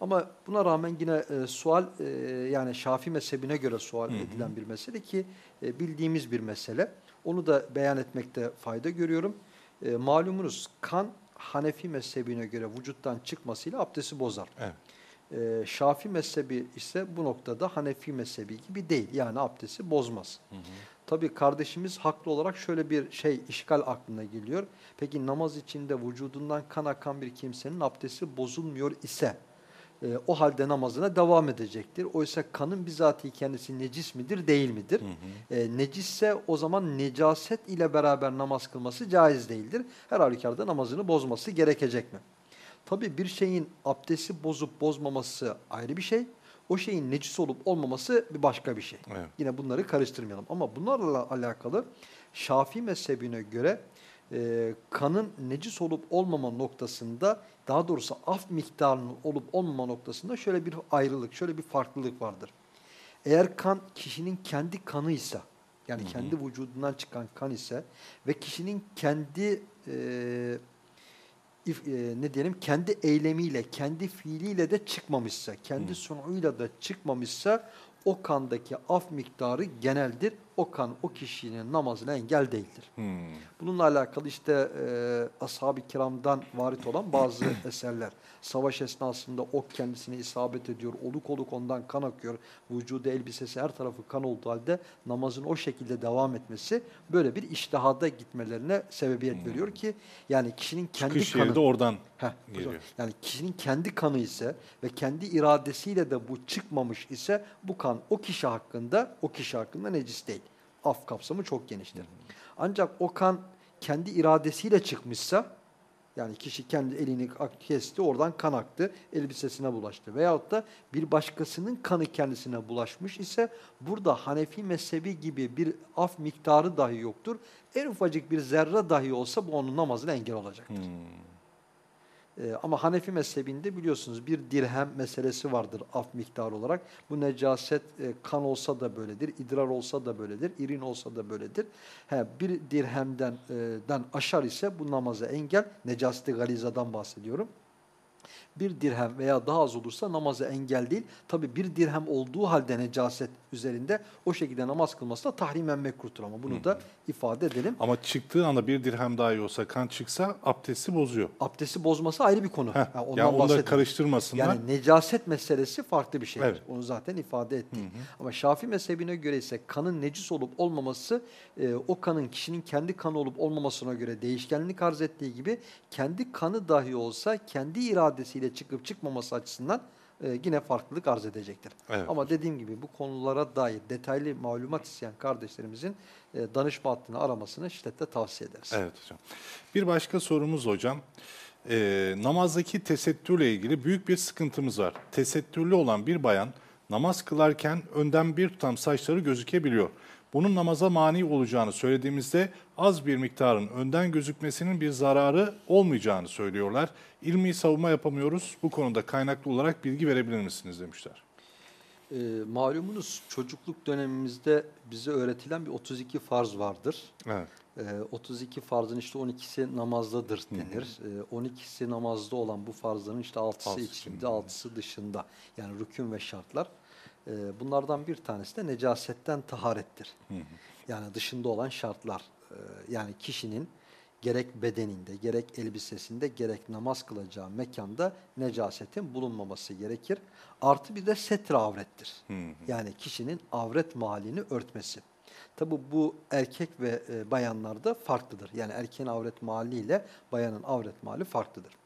Ama buna rağmen yine e, sual e, yani Şafi mezhebine göre sual Hı hı. edilen bir mesele ki e, bildiğimiz bir mesele. Onu da beyan etmekte fayda görüyorum. E, malumunuz kan Hanefi mezhebine göre vücuttan çıkmasıyla abdesti bozar. Evet. E, Şafi mezhebi ise bu noktada Hanefi mezhebi gibi değil. Yani abdesti bozmaz. Tabii kardeşimiz haklı olarak şöyle bir şey işgal aklına geliyor. Peki namaz içinde vücudundan kan akan bir kimsenin abdesti bozulmuyor ise e, o halde namazına devam edecektir. Oysa kanın bizatihi kendisi necis midir değil midir? E, necisse o zaman necaset ile beraber namaz kılması caiz değildir. Her halükarda namazını bozması gerekecek mi? Tabii bir şeyin abdesti bozup bozmaması ayrı bir şey. O şeyin necis olup olmaması bir başka bir şey. Evet. Yine bunları karıştırmayalım. Ama bunlarla alakalı Şafii mezhebine göre e, kanın necis olup olmama noktasında daha doğrusu af miktarının olup olmama noktasında şöyle bir ayrılık, şöyle bir farklılık vardır. Eğer kan kişinin kendi kanıysa, yani kendi vücudundan çıkan kan ise ve kişinin kendi e, if- e, ne diyelim kendi eylemiyle, kendi fiiliyle de çıkmamışsa, kendi sunuyla da çıkmamışsa o kandaki af miktarı geneldir. O kan o kişinin namazına engel değildir. Hmm. Bununla alakalı işte e, ashab-ı kiramdan varit olan bazı [clears throat] eserler. Savaş esnasında ok kendisine isabet ediyor, oluk oluk ondan kan akıyor. Vücudu, elbisesi her tarafı kan olduğu halde namazın o şekilde devam etmesi böyle bir iştihada gitmelerine sebebiyet veriyor ki yani kişinin kendi Çıkış kanı... de oradan Heh, geliyor. Yani kişinin kendi kanı ise ve kendi iradesiyle de bu çıkmamış ise bu kan o kişi hakkında o kişi hakkında necis değil. Af kapsamı çok geniştir. Ancak o kan kendi iradesiyle çıkmışsa yani kişi kendi elini kesti oradan kan aktı elbisesine bulaştı. Veyahut da bir başkasının kanı kendisine bulaşmış ise burada Hanefi mezhebi gibi bir af miktarı dahi yoktur. En ufacık bir zerre dahi olsa bu onun namazına engel olacaktır. Hmm. Ee, ama Hanefi mezhebinde biliyorsunuz bir dirhem meselesi vardır af miktarı olarak. Bu necaset e, kan olsa da böyledir, idrar olsa da böyledir, irin olsa da böyledir. He, bir dirhemden e, den aşar ise bu namaza engel, necaseti galizadan bahsediyorum. Bir dirhem veya daha az olursa namaza engel değil. Tabi bir dirhem olduğu halde necaset üzerinde o şekilde namaz kılması da tahrimen mekruhtur ama bunu da ifade edelim. Ama çıktığı anda bir dirhem daha iyi olsa kan çıksa abdesti bozuyor. Abdesti bozması ayrı bir konu. Heh, Ha, ondan yani onları karıştırmasınlar. Yani necaset meselesi farklı bir şey. Evet. Onu zaten ifade ettik. Ama Şafii mezhebine göre ise kanın necis olup olmaması e, o kanın kişinin kendi kanı olup olmamasına göre değişkenlik arz ettiği gibi kendi kanı dahi olsa kendi iradesiyle çıkıp çıkmaması açısından e, yine farklılık arz edecektir. Evet. Ama dediğim gibi bu konulara dair detaylı malumat isteyen kardeşlerimizin e, danışma hattını aramasını şiddetle tavsiye ederiz. Evet hocam. Bir başka sorumuz hocam. Ee, namazdaki tesettürle ilgili büyük bir sıkıntımız var. Tesettürlü olan bir bayan namaz kılarken önden bir tutam saçları gözükebiliyor. Bunun namaza mani olacağını söylediğimizde az bir miktarın önden gözükmesinin bir zararı olmayacağını söylüyorlar. İlmi savunma yapamıyoruz. Bu konuda kaynaklı olarak bilgi verebilir misiniz demişler. E, malumunuz çocukluk dönemimizde bize öğretilen bir 32 farz vardır. Evet. E, 32 farzın işte 12'si namazdadır denir. E, 12'si namazda olan bu farzların işte 6'sı Altısı içinde, içinde. 6'sı dışında. Yani rükün ve şartlar. E, bunlardan bir tanesi de necasetten taharettir. Yani dışında olan şartlar. E, yani kişinin gerek bedeninde, gerek elbisesinde, gerek namaz kılacağı mekanda necasetin bulunmaması gerekir. Artı bir de setre avrettir. Yani kişinin avret mahallini örtmesi. Tabi bu erkek ve e, bayanlarda farklıdır. Yani erkeğin avret mahalli ile bayanın avret mahalli farklıdır.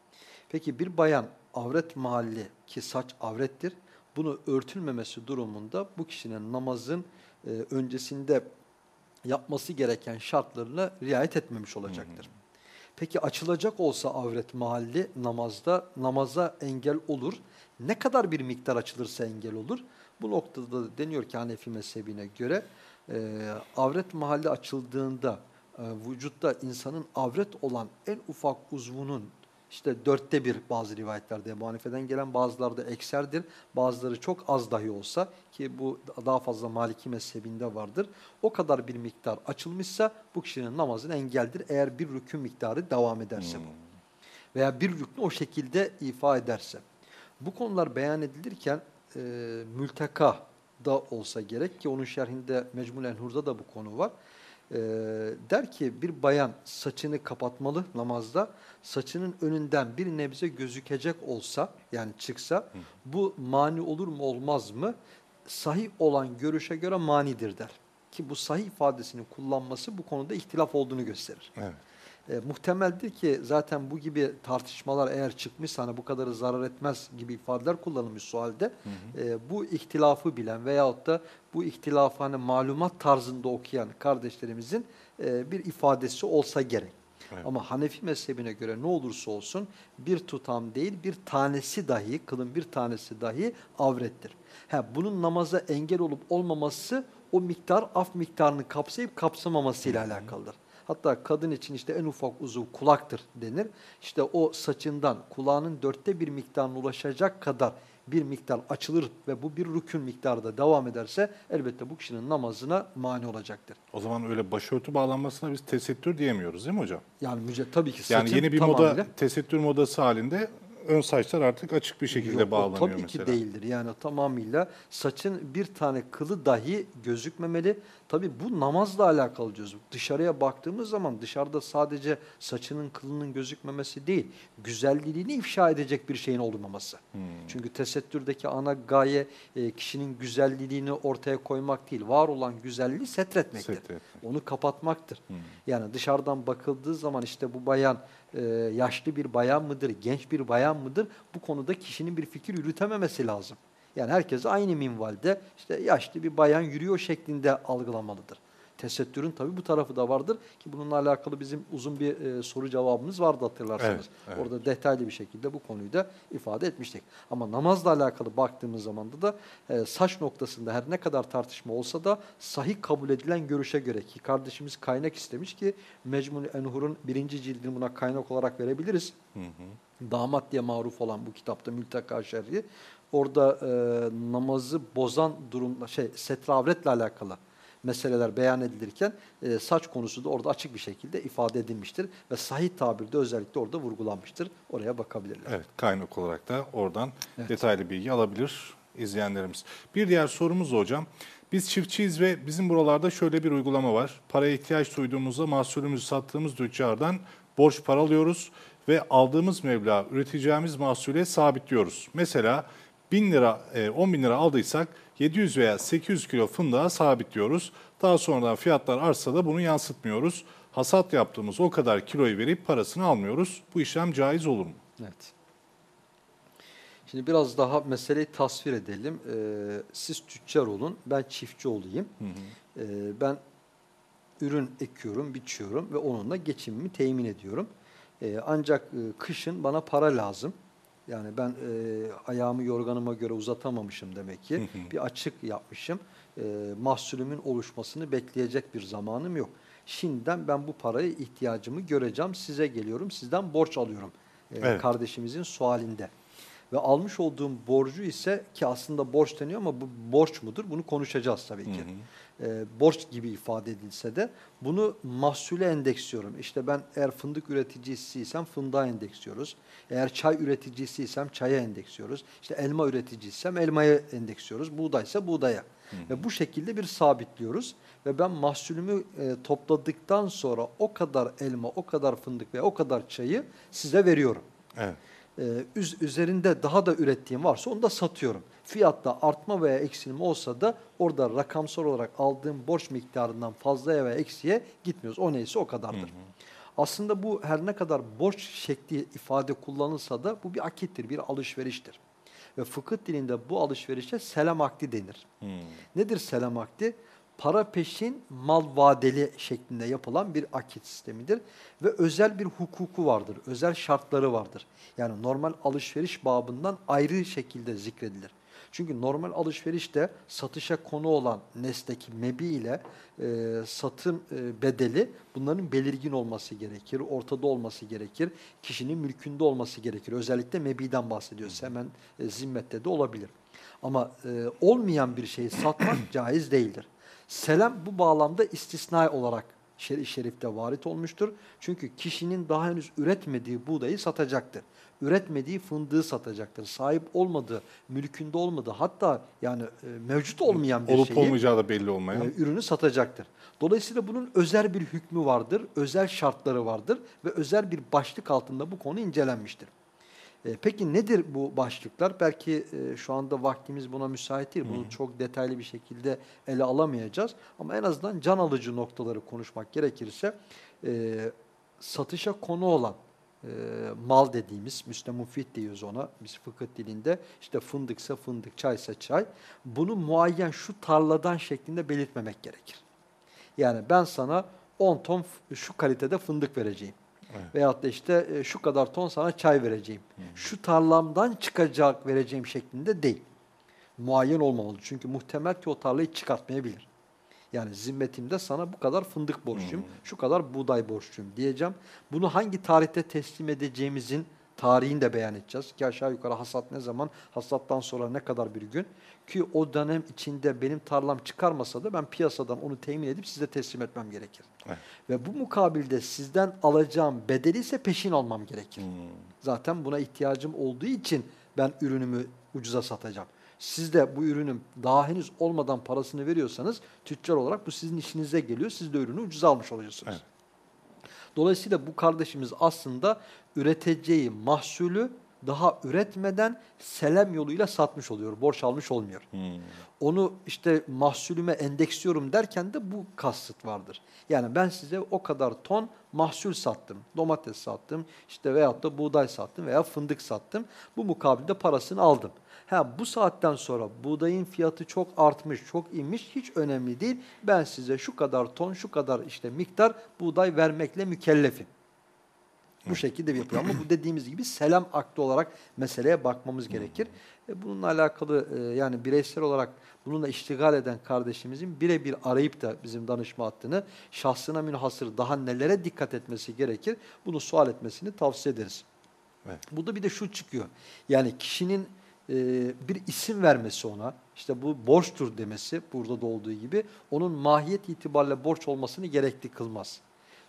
Peki bir bayan avret mahalli ki saç avrettir. Bunu örtülmemesi durumunda bu kişinin namazın e, öncesinde yapması gereken şartlarına riayet etmemiş olacaktır. Peki açılacak olsa avret mahalli namazda namaza engel olur. Ne kadar bir miktar açılırsa engel olur? Bu noktada da deniyor ki Hanefi mezhebine göre e, avret mahalli açıldığında e, vücutta insanın avret olan en ufak uzvunun işte dörtte bir bazı rivayetlerde Ebu Hanife'den gelen bazıları da ekserdir. Bazıları çok az dahi olsa ki bu daha fazla Maliki mezhebinde vardır. O kadar bir miktar açılmışsa bu kişinin namazın engeldir eğer bir rükün miktarı devam ederse bu. Veya bir rüknü o şekilde ifa ederse. Bu konular beyan edilirken e, mülteka da olsa gerek ki onun şerhinde Mecmul Enhur'da da bu konu var. E, der ki bir bayan saçını kapatmalı namazda. Saçının önünden bir nebze gözükecek olsa yani çıksa bu mani olur mu olmaz mı? Sahih olan görüşe göre manidir der. Ki bu sahih ifadesini kullanması bu konuda ihtilaf olduğunu gösterir. Evet. E, muhtemeldir ki zaten bu gibi tartışmalar eğer çıkmışsa hani bu kadarı zarar etmez gibi ifadeler kullanılmış sualde e, bu ihtilafı bilen veyahut da bu ihtilafı hani malumat tarzında okuyan kardeşlerimizin e, bir ifadesi olsa gerek. Evet. Ama Hanefi mezhebine göre ne olursa olsun bir tutam değil bir tanesi dahi kılın bir tanesi dahi avrettir. Ha, bunun namaza engel olup olmaması o miktar af miktarını kapsayıp kapsamamasıyla alakalıdır. Hatta kadın için işte en ufak uzuv kulaktır denir. İşte o saçından kulağının dörtte bir miktarına ulaşacak kadar bir miktar açılır ve bu bir rükün miktarda devam ederse elbette bu kişinin namazına mani olacaktır. O zaman öyle başörtü bağlanmasına biz tesettür diyemiyoruz değil mi hocam? Yani müce tabii ki Yani saçın yeni bir tamamıyla- moda, tesettür modası halinde ön saçlar artık açık bir şekilde Yok, bağlanıyor tabii mesela. ki değildir. Yani tamamıyla saçın bir tane kılı dahi gözükmemeli. Tabii bu namazla alakalı çözüm. Dışarıya baktığımız zaman dışarıda sadece saçının kılının gözükmemesi değil, güzelliğini ifşa edecek bir şeyin olmaması. Hmm. Çünkü tesettürdeki ana gaye e, kişinin güzelliğini ortaya koymak değil, var olan güzelliği setretmektir. Setretmek. Onu kapatmaktır. Hmm. Yani dışarıdan bakıldığı zaman işte bu bayan e, yaşlı bir bayan mıdır, genç bir bayan mıdır? Bu konuda kişinin bir fikir yürütememesi lazım. Yani herkes aynı minvalde işte yaşlı bir bayan yürüyor şeklinde algılamalıdır. Tesettürün tabii bu tarafı da vardır ki bununla alakalı bizim uzun bir e, soru cevabımız vardı hatırlarsanız. Evet, evet. Orada detaylı bir şekilde bu konuyu da ifade etmiştik. Ama namazla alakalı baktığımız zaman da e, saç noktasında her ne kadar tartışma olsa da sahih kabul edilen görüşe göre ki kardeşimiz kaynak istemiş ki Mecmul Enhur'un birinci cildini buna kaynak olarak verebiliriz. Hı hı. Damat diye maruf olan bu kitapta Mülteka Şerhi orada e, namazı bozan durumda şey setravretle alakalı meseleler beyan edilirken e, saç konusu da orada açık bir şekilde ifade edilmiştir ve sahih tabirde özellikle orada vurgulanmıştır. Oraya bakabilirler. Evet, kaynak olarak da oradan Evet. detaylı bilgi alabilir izleyenlerimiz. Bir diğer sorumuz hocam. Biz çiftçiyiz ve bizim buralarda şöyle bir uygulama var. Paraya ihtiyaç duyduğumuzda mahsulümüzü sattığımız tüccardan borç para alıyoruz ve aldığımız meblağ üreteceğimiz mahsule sabitliyoruz. Mesela 1000 lira, e, 10 bin lira aldıysak 700 veya 800 kilo fındığa sabitliyoruz. Daha sonradan fiyatlar artsa da bunu yansıtmıyoruz. Hasat yaptığımız o kadar kiloyu verip parasını almıyoruz. Bu işlem caiz olur mu? Evet. Şimdi biraz daha meseleyi tasvir edelim. Ee, siz tüccar olun, ben çiftçi olayım. Ee, ben ürün ekiyorum, biçiyorum ve onunla geçimimi temin ediyorum. Ee, ancak e, kışın bana para lazım. Yani ben e, ayağımı yorganıma göre uzatamamışım demek ki. Bir açık yapmışım. E, mahsulümün oluşmasını bekleyecek bir zamanım yok. Şimdiden ben bu parayı ihtiyacımı göreceğim. Size geliyorum, sizden borç alıyorum. e, Evet. Kardeşimizin sualinde. Ve almış olduğum borcu ise ki aslında borç deniyor ama bu borç mudur? Bunu konuşacağız tabii ki. E, borç gibi ifade edilse de bunu mahsule endeksliyorum. İşte ben eğer fındık üreticisiysem fındığa endeksliyoruz. Eğer çay üreticisiysem çaya endeksliyoruz. İşte elma üreticisiysem elmaya endeksliyoruz. Buğdaysa buğdaya. Ve bu şekilde bir sabitliyoruz. Ve ben mahsulümü e, topladıktan sonra o kadar elma, o kadar fındık ve o kadar çayı size veriyorum. Evet. Üz- üzerinde daha da ürettiğim varsa onu da satıyorum. Fiyatta artma veya eksilme olsa da orada rakamsal olarak aldığım borç miktarından fazlaya veya eksiye gitmiyoruz. O neyse o kadardır. Aslında bu her ne kadar borç şekli ifade kullanılsa da bu bir akittir, bir alışveriştir. Ve fıkıh dilinde bu alışverişe selam akdi denir. Nedir selam akdi? Para peşin mal vadeli şeklinde yapılan bir akit sistemidir. Ve özel bir hukuku vardır, özel şartları vardır. Yani normal alışveriş babından ayrı şekilde zikredilir. Çünkü normal alışverişte satışa konu olan nesneki mebi ile e, satım e, bedeli bunların belirgin olması gerekir, ortada olması gerekir, kişinin mülkünde olması gerekir. Özellikle mebiden bahsediyoruz. Hemen e, zimmette de olabilir. Ama e, olmayan bir şeyi satmak [clears throat] caiz değildir. Selam bu bağlamda istisna olarak şer'i şerifte varit olmuştur. Çünkü kişinin daha henüz üretmediği buğdayı satacaktır. Üretmediği fındığı satacaktır. Sahip olmadığı, mülkünde olmadığı hatta yani e, mevcut olmayan bir Olup şeyi olmayacağı da belli olmayan. e, ürünü satacaktır. Dolayısıyla bunun özel bir hükmü vardır, özel şartları vardır ve özel bir başlık altında bu konu incelenmiştir. E, peki nedir bu başlıklar? Belki e, şu anda vaktimiz buna müsait değil. Bunu çok detaylı bir şekilde ele alamayacağız. Ama en azından can alıcı noktaları konuşmak gerekirse e, satışa konu olan e, mal dediğimiz, müstemufit diyoruz ona biz fıkıh dilinde. işte fındıksa fındık, çaysa çay. Bunu muayyen şu tarladan şeklinde belirtmemek gerekir. Yani ben sana 10 ton şu kalitede fındık vereceğim. Evet. Veyahut da işte e, şu kadar ton sana çay vereceğim. Şu tarlamdan çıkacak vereceğim şeklinde değil. Muayyen olmamalı. Çünkü muhtemel ki o tarlayı çıkartmayabilir. Yani zimmetimde sana bu kadar fındık borçluyum, şu kadar buğday borçluyum diyeceğim. Bunu hangi tarihte teslim edeceğimizin tarihini de beyan edeceğiz. Ki aşağı yukarı hasat ne zaman, hasattan sonra ne kadar bir gün. Ki o dönem içinde benim tarlam çıkarmasa da ben piyasadan onu temin edip size teslim etmem gerekir. Evet. Ve bu mukabilde sizden alacağım bedeli ise peşin almam gerekir. Zaten buna ihtiyacım olduğu için ben ürünümü ucuza satacağım. Siz de bu ürünün daha henüz olmadan parasını veriyorsanız tüccar olarak bu sizin işinize geliyor. Siz de ürünü ucuza almış oluyorsunuz. Evet. Dolayısıyla bu kardeşimiz aslında üreteceği mahsulü daha üretmeden selem yoluyla satmış oluyor. Borç almış olmuyor. Onu işte mahsulüme endeksliyorum derken de bu kasıt vardır. Yani ben size o kadar ton mahsul sattım. Domates sattım işte veyahut da buğday sattım veya fındık sattım. Bu mukabilde parasını aldım. Ha bu saatten sonra buğdayın fiyatı çok artmış, çok inmiş hiç önemli değil. Ben size şu kadar ton, şu kadar işte miktar buğday vermekle mükellefim. Bu şekilde bir yapıyor. Ama bu dediğimiz gibi selam aklı olarak meseleye bakmamız gerekir. E, bununla alakalı e, yani bireysel olarak bununla iştigal eden kardeşimizin birebir arayıp da bizim danışma hattını şahsına münhasır daha nelere dikkat etmesi gerekir bunu sual etmesini tavsiye ederiz. Evet. Burada bir de şu çıkıyor. Yani kişinin e, bir isim vermesi ona, işte bu borçtur demesi burada da olduğu gibi onun mahiyet itibariyle borç olmasını gerekli kılmaz.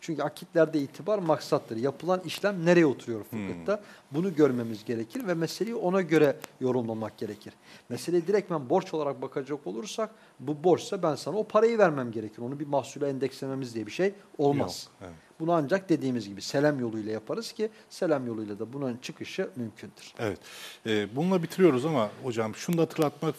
Çünkü akitlerde itibar maksattır. Yapılan işlem nereye oturuyor fıkıhta? Bunu görmemiz gerekir ve meseleyi ona göre yorumlamak gerekir. Meseleye direktmen borç olarak bakacak olursak bu borçsa ben sana o parayı vermem gerekir. Onu bir mahsule endekslememiz diye bir şey olmaz. Yok, evet. Bunu ancak dediğimiz gibi selam yoluyla yaparız ki selam yoluyla da bunun çıkışı mümkündür. Evet. Ee, bununla bitiriyoruz ama hocam şunu da hatırlatmak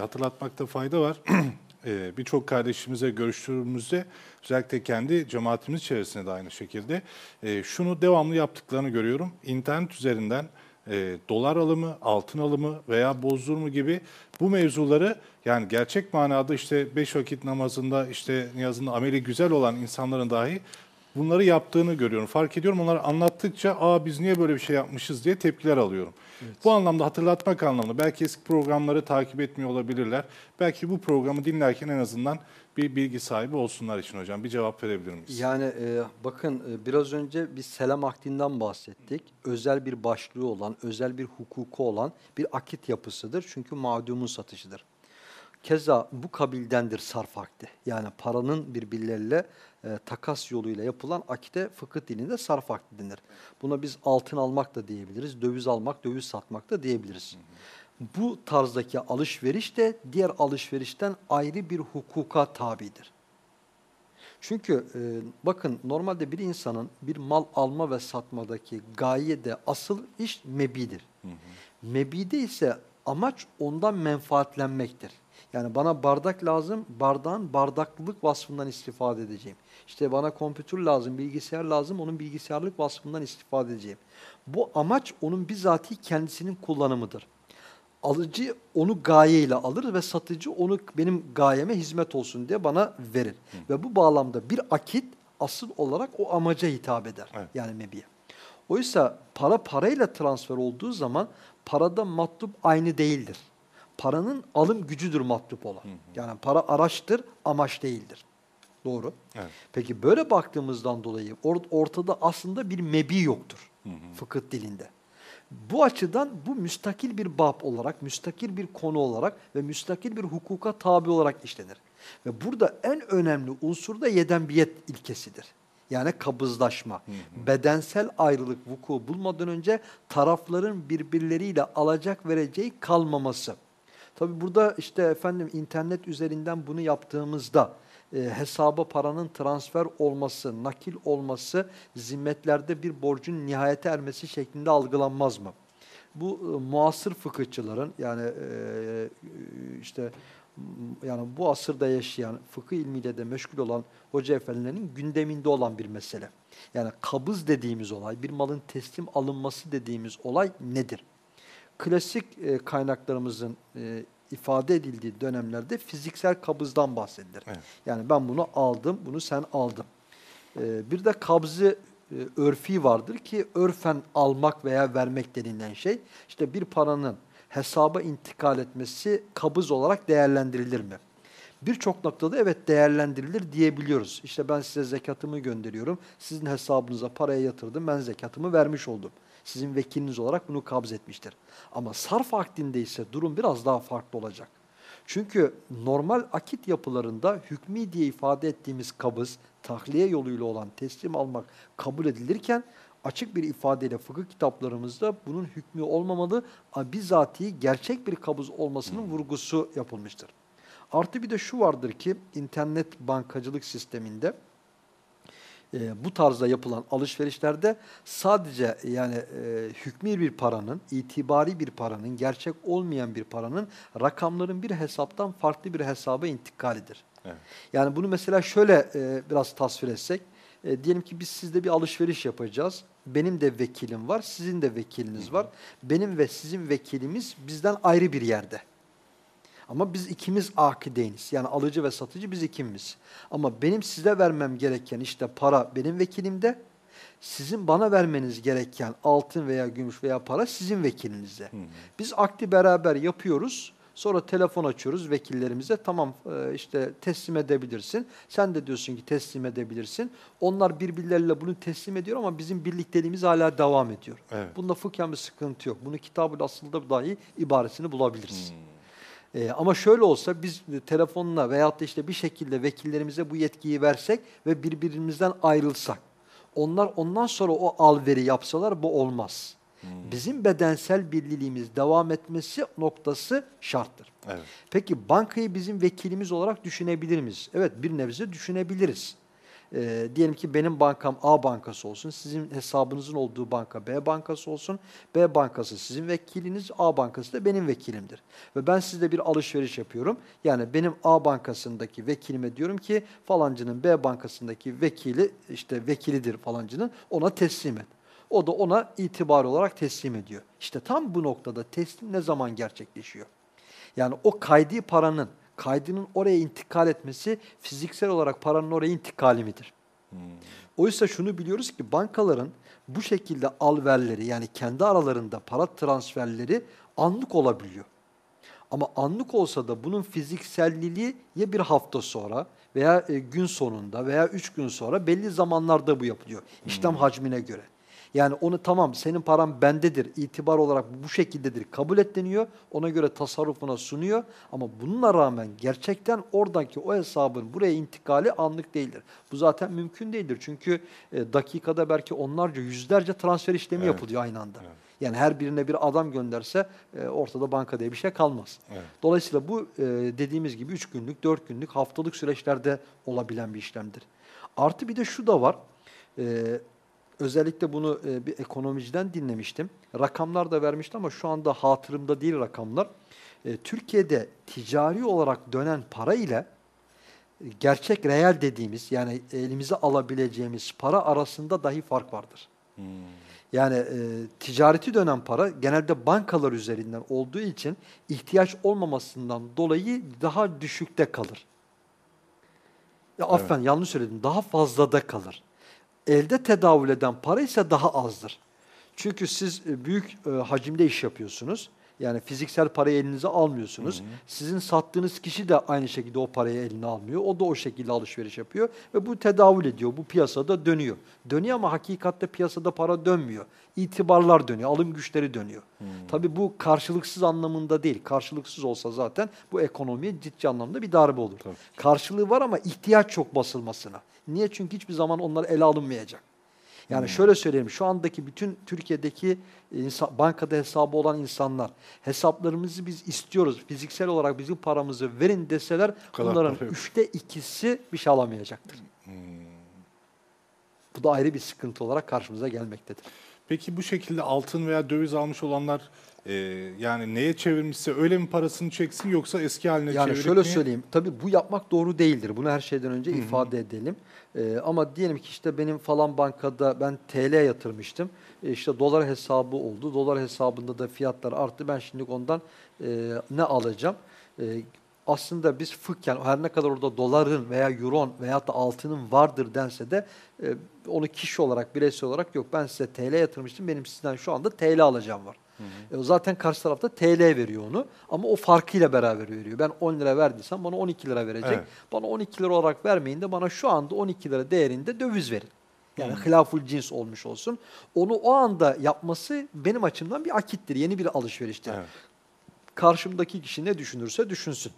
hatırlatmakta fayda var. [clears throat] Ee, Birçok kardeşimize görüştüğümüzde özellikle kendi cemaatimiz içerisinde de aynı şekilde e, şunu devamlı yaptıklarını görüyorum. İnternet üzerinden e, dolar alımı, altın alımı veya bozdurma gibi bu mevzuları yani gerçek manada işte beş vakit namazında işte niyazında ameli güzel olan insanların dahi bunları yaptığını görüyorum. Fark ediyorum onları anlattıkça aa biz niye böyle bir şey yapmışız diye tepkiler alıyorum. Bu anlamda hatırlatmak anlamında belki eski programları takip etmiyor olabilirler. Belki bu programı dinlerken en azından bir bilgi sahibi olsunlar için hocam. Bir cevap verebilir miyiz? Yani e, bakın e, biraz önce biz selam akdinden bahsettik. Özel bir başlığı olan, özel bir hukuku olan bir akit yapısıdır. Çünkü mağdumun satışıdır. Keza bu kabildendir sarf akdi. Yani paranın birbirleriyle e, takas yoluyla yapılan akite fıkıh dilinde sarf akdi denir. Buna biz altın almak da diyebiliriz, döviz almak, döviz satmak da diyebiliriz. Bu tarzdaki alışveriş de diğer alışverişten ayrı bir hukuka tabidir. Çünkü e, bakın normalde bir insanın bir mal alma ve satmadaki gaye de asıl iş mebidir. Hı hı. Mebide ise amaç ondan menfaatlenmektir. Yani bana bardak lazım, bardağın bardaklılık vasfından istifade edeceğim. İşte bana kompütür lazım, bilgisayar lazım, onun bilgisayarlık vasfından istifade edeceğim. Bu amaç onun bizatihi kendisinin kullanımıdır. Alıcı onu gayeyle alır ve satıcı onu benim gayeme hizmet olsun diye bana verir. Hı. Ve bu bağlamda bir akit asıl olarak o amaca hitap eder. Evet. Yani mebiye. Oysa para parayla transfer olduğu zaman parada matlup aynı değildir. Paranın alım gücüdür matlup olan. Hı hı. Yani para araçtır, amaç değildir. Doğru. Evet. Peki böyle baktığımızdan dolayı or ortada aslında bir mebi yoktur hı hı. fıkıh dilinde. Bu açıdan bu müstakil bir bab olarak, müstakil bir konu olarak ve müstakil bir hukuka tabi olarak işlenir. Ve burada en önemli unsur da yedenbiyet ilkesidir. Yani kabızlaşma. Hı hı. Bedensel ayrılık vuku bulmadan önce tarafların birbirleriyle alacak vereceği kalmaması. Tabi burada işte efendim internet üzerinden bunu yaptığımızda e, hesaba paranın transfer olması, nakil olması zimmetlerde bir borcun nihayete ermesi şeklinde algılanmaz mı? Bu e, muasır fıkıhçıların yani e, işte yani bu asırda yaşayan, fıkıh ilmiyle de meşgul olan hoca efendilerinin gündeminde olan bir mesele. Yani kabız dediğimiz olay, bir malın teslim alınması dediğimiz olay nedir? Klasik e, kaynaklarımızın e, ifade edildiği dönemlerde fiziksel kabızdan bahsedilir. Evet. Yani ben bunu aldım, bunu sen aldın. E, bir de kabzı e, örfi vardır ki örfen almak veya vermek denilen şey. İşte bir paranın hesaba intikal etmesi kabız olarak değerlendirilir mi? Birçok noktada evet değerlendirilir diyebiliyoruz. İşte ben size zekatımı gönderiyorum. Sizin hesabınıza paraya yatırdım. Ben zekatımı vermiş oldum. Sizin vekiliniz olarak bunu kabz etmiştir. Ama sarf akdinde ise durum biraz daha farklı olacak. Çünkü normal akit yapılarında hükmü diye ifade ettiğimiz kabız, tahliye yoluyla olan teslim almak kabul edilirken açık bir ifadeyle fıkıh kitaplarımızda bunun hükmü olmamalı, bizatihi gerçek bir kabız olmasının vurgusu yapılmıştır. Artı bir de şu vardır ki internet bankacılık sisteminde e, bu tarzda yapılan alışverişlerde sadece yani e, hükmü bir paranın, itibari bir paranın, gerçek olmayan bir paranın rakamların bir hesaptan farklı bir hesaba intikalidir. Evet. Yani bunu mesela şöyle e, biraz tasvir etsek, e, diyelim ki biz sizde bir alışveriş yapacağız. Benim de vekilim var, sizin de vekiliniz var. Benim ve sizin vekilimiz bizden ayrı bir yerde. Ama biz ikimiz akideyniz. Yani alıcı ve satıcı biz ikimiz. Ama benim size vermem gereken işte para benim vekilimde. Sizin bana vermeniz gereken altın veya gümüş veya para sizin vekilinizde. Hmm. Biz akdi beraber yapıyoruz. Sonra telefon açıyoruz vekillerimize. Tamam e, işte teslim edebilirsin. Sen de diyorsun ki teslim edebilirsin. Onlar birbirleriyle bunu teslim ediyor ama bizim birlikteliğimiz hala devam ediyor. Evet. Bunda fıkhen bir sıkıntı yok. Bunu kitab-ı asılda dahi ibaresini bulabiliriz. Hmm. Ee, ama şöyle olsa biz telefonla veyahut da işte bir şekilde vekillerimize bu yetkiyi versek ve birbirimizden ayrılsak. Onlar ondan sonra o alveri yapsalar bu olmaz. Hmm. Bizim bedensel birliğimiz devam etmesi noktası şarttır. Evet. Peki bankayı bizim vekilimiz olarak düşünebilir miyiz? Evet bir nebze düşünebiliriz. E, diyelim ki benim bankam A bankası olsun, sizin hesabınızın olduğu banka B bankası olsun. B bankası sizin vekiliniz, A bankası da benim vekilimdir. Ve ben sizde bir alışveriş yapıyorum. Yani benim A bankasındaki vekilime diyorum ki falancının B bankasındaki vekili, işte vekilidir falancının, ona teslim et. O da ona itibar olarak teslim ediyor. İşte tam bu noktada teslim ne zaman gerçekleşiyor? Yani o kaydi paranın kaydının oraya intikal etmesi fiziksel olarak paranın oraya intikali midir? Oysa şunu biliyoruz ki bankaların bu şekilde alverleri yani kendi aralarında para transferleri anlık olabiliyor. Ama anlık olsa da bunun fizikselliliği ya bir hafta sonra veya e, gün sonunda veya üç gün sonra belli zamanlarda bu yapılıyor. İşlem hacmine göre. Yani onu tamam senin paran bendedir, itibar olarak bu şekildedir kabul et deniyor. Ona göre tasarrufuna sunuyor. Ama bununla rağmen gerçekten oradaki o hesabın buraya intikali anlık değildir. Bu zaten mümkün değildir. Çünkü e, dakikada belki onlarca, yüzlerce transfer işlemi Evet. yapılıyor aynı anda. Evet. Yani her birine bir adam gönderse e, ortada banka diye bir şey kalmaz. Evet. Dolayısıyla bu e, dediğimiz gibi 3 günlük, 4 günlük, haftalık süreçlerde olabilen bir işlemdir. Artı bir de şu da var. E, özellikle bunu e, bir ekonomiciden dinlemiştim. Rakamlar da vermişti ama şu anda hatırımda değil rakamlar. E, Türkiye'de ticari olarak dönen para ile e, gerçek reel dediğimiz yani elimize alabileceğimiz para arasında dahi fark vardır. Yani e, ticareti dönen para genelde bankalar üzerinden olduğu için ihtiyaç olmamasından dolayı daha düşükte kalır. Ya affen yanlış söyledim. Daha fazlada kalır. Elde tedavül eden para ise daha azdır. Çünkü siz e, büyük e, hacimde iş yapıyorsunuz. Yani fiziksel parayı elinize almıyorsunuz. Sizin sattığınız kişi de aynı şekilde o parayı eline almıyor. O da o şekilde alışveriş yapıyor ve bu tedavül ediyor. Bu piyasada dönüyor. Dönüyor ama hakikatte piyasada para dönmüyor. İtibarlar dönüyor, alım güçleri dönüyor. Tabii bu karşılıksız anlamında değil. Karşılıksız olsa zaten bu ekonomiye ciddi anlamda bir darbe olur. Tabii. Karşılığı var ama ihtiyaç çok basılmasına. Niye? Çünkü hiçbir zaman onlar ele alınmayacak. Yani şöyle söyleyeyim, şu andaki bütün Türkiye'deki insan, bankada hesabı olan insanlar, hesaplarımızı biz istiyoruz, fiziksel olarak bizim paramızı verin deseler, kadar bunların yok. üçte ikisi bir şey alamayacaktır. Bu da ayrı bir sıkıntı olarak karşımıza gelmektedir. Peki bu şekilde altın veya döviz almış olanlar e, yani neye çevirmişse öyle mi parasını çeksin yoksa eski haline Yani çevirip şöyle mi? söyleyeyim, tabii bu yapmak doğru değildir. Bunu her şeyden önce ifade edelim. Ee, ama diyelim ki işte benim falan bankada ben TL yatırmıştım. E, işte dolar hesabı oldu. Dolar hesabında da fiyatlar arttı. Ben şimdi ondan e, ne alacağım? E, aslında biz fıkhen her ne kadar orada doların veya euron veya da altının vardır dense de e, onu kişi olarak, bireysel olarak yok. Ben size TL yatırmıştım. Benim sizden şu anda TL alacağım var. E, o zaten karşı tarafta TL veriyor onu ama o farkıyla beraber veriyor. Ben 10 lira verdiysem bana 12 lira verecek. Evet. Bana 12 lira olarak vermeyin de bana şu anda 12 lira değerinde döviz verin. Yani hilaful cins olmuş olsun. Onu o anda yapması benim açımdan bir akittir, yeni bir alışveriştir. Evet. Karşımdaki kişi ne düşünürse düşünsün.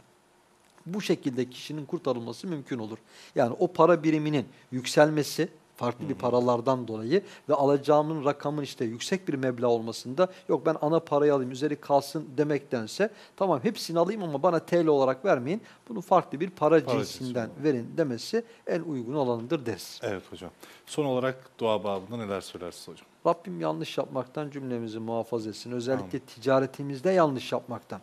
Bu şekilde kişinin kurtarılması mümkün olur. Yani o para biriminin yükselmesi farklı bir paralardan dolayı ve alacağımın rakamın işte yüksek bir meblağ olmasında yok ben ana parayı alayım üzeri kalsın demektense tamam hepsini alayım ama bana TL olarak vermeyin. Bunu farklı bir para, Para cinsi cinsinden olarak. verin demesi en uygun olanıdır deriz. Evet hocam. Son olarak dua babında neler söylersiniz hocam? Rabbim yanlış yapmaktan cümlemizi muhafaza etsin. Özellikle ticaretimizde yanlış yapmaktan.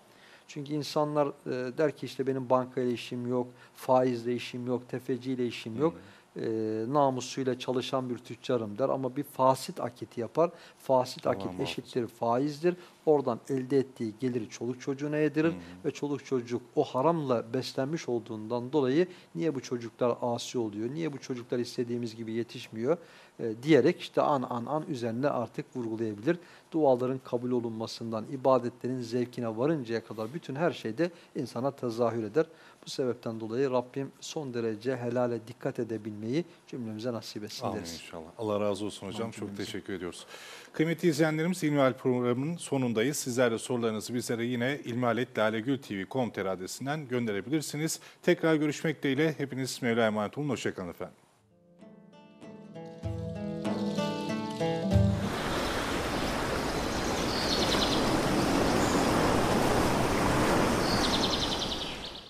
Çünkü insanlar e, der ki işte benim bankayla işim yok, faizle işim yok, tefeciyle işim yok. E, namusuyla çalışan bir tüccarım der ama bir fasit akiti yapar. Fasit Allah akit eşittir faizdir. Oradan elde ettiği geliri çoluk çocuğuna yedirir ve çoluk çocuk o haramla beslenmiş olduğundan dolayı niye bu çocuklar asi oluyor, niye bu çocuklar istediğimiz gibi yetişmiyor e, diyerek işte an an an üzerine artık vurgulayabilir. Duaların kabul olunmasından, ibadetlerin zevkine varıncaya kadar bütün her şeyde insana tezahür eder. Bu sebepten dolayı Rabbim son derece helale dikkat edebilmeyi cümlemize nasip etsin Amin deriz. inşallah. Allah razı olsun hocam. Amin Çok cümlemize. teşekkür ediyoruz. Kıymetli izleyenlerimiz İlmihal programının sonundayız. Sizler de sorularınızı bizlere yine ilmihaletlalegültv.com adresinden gönderebilirsiniz. Tekrar görüşmek dileğiyle hepiniz Mevla'ya emanet olun. Hoşçakalın efendim.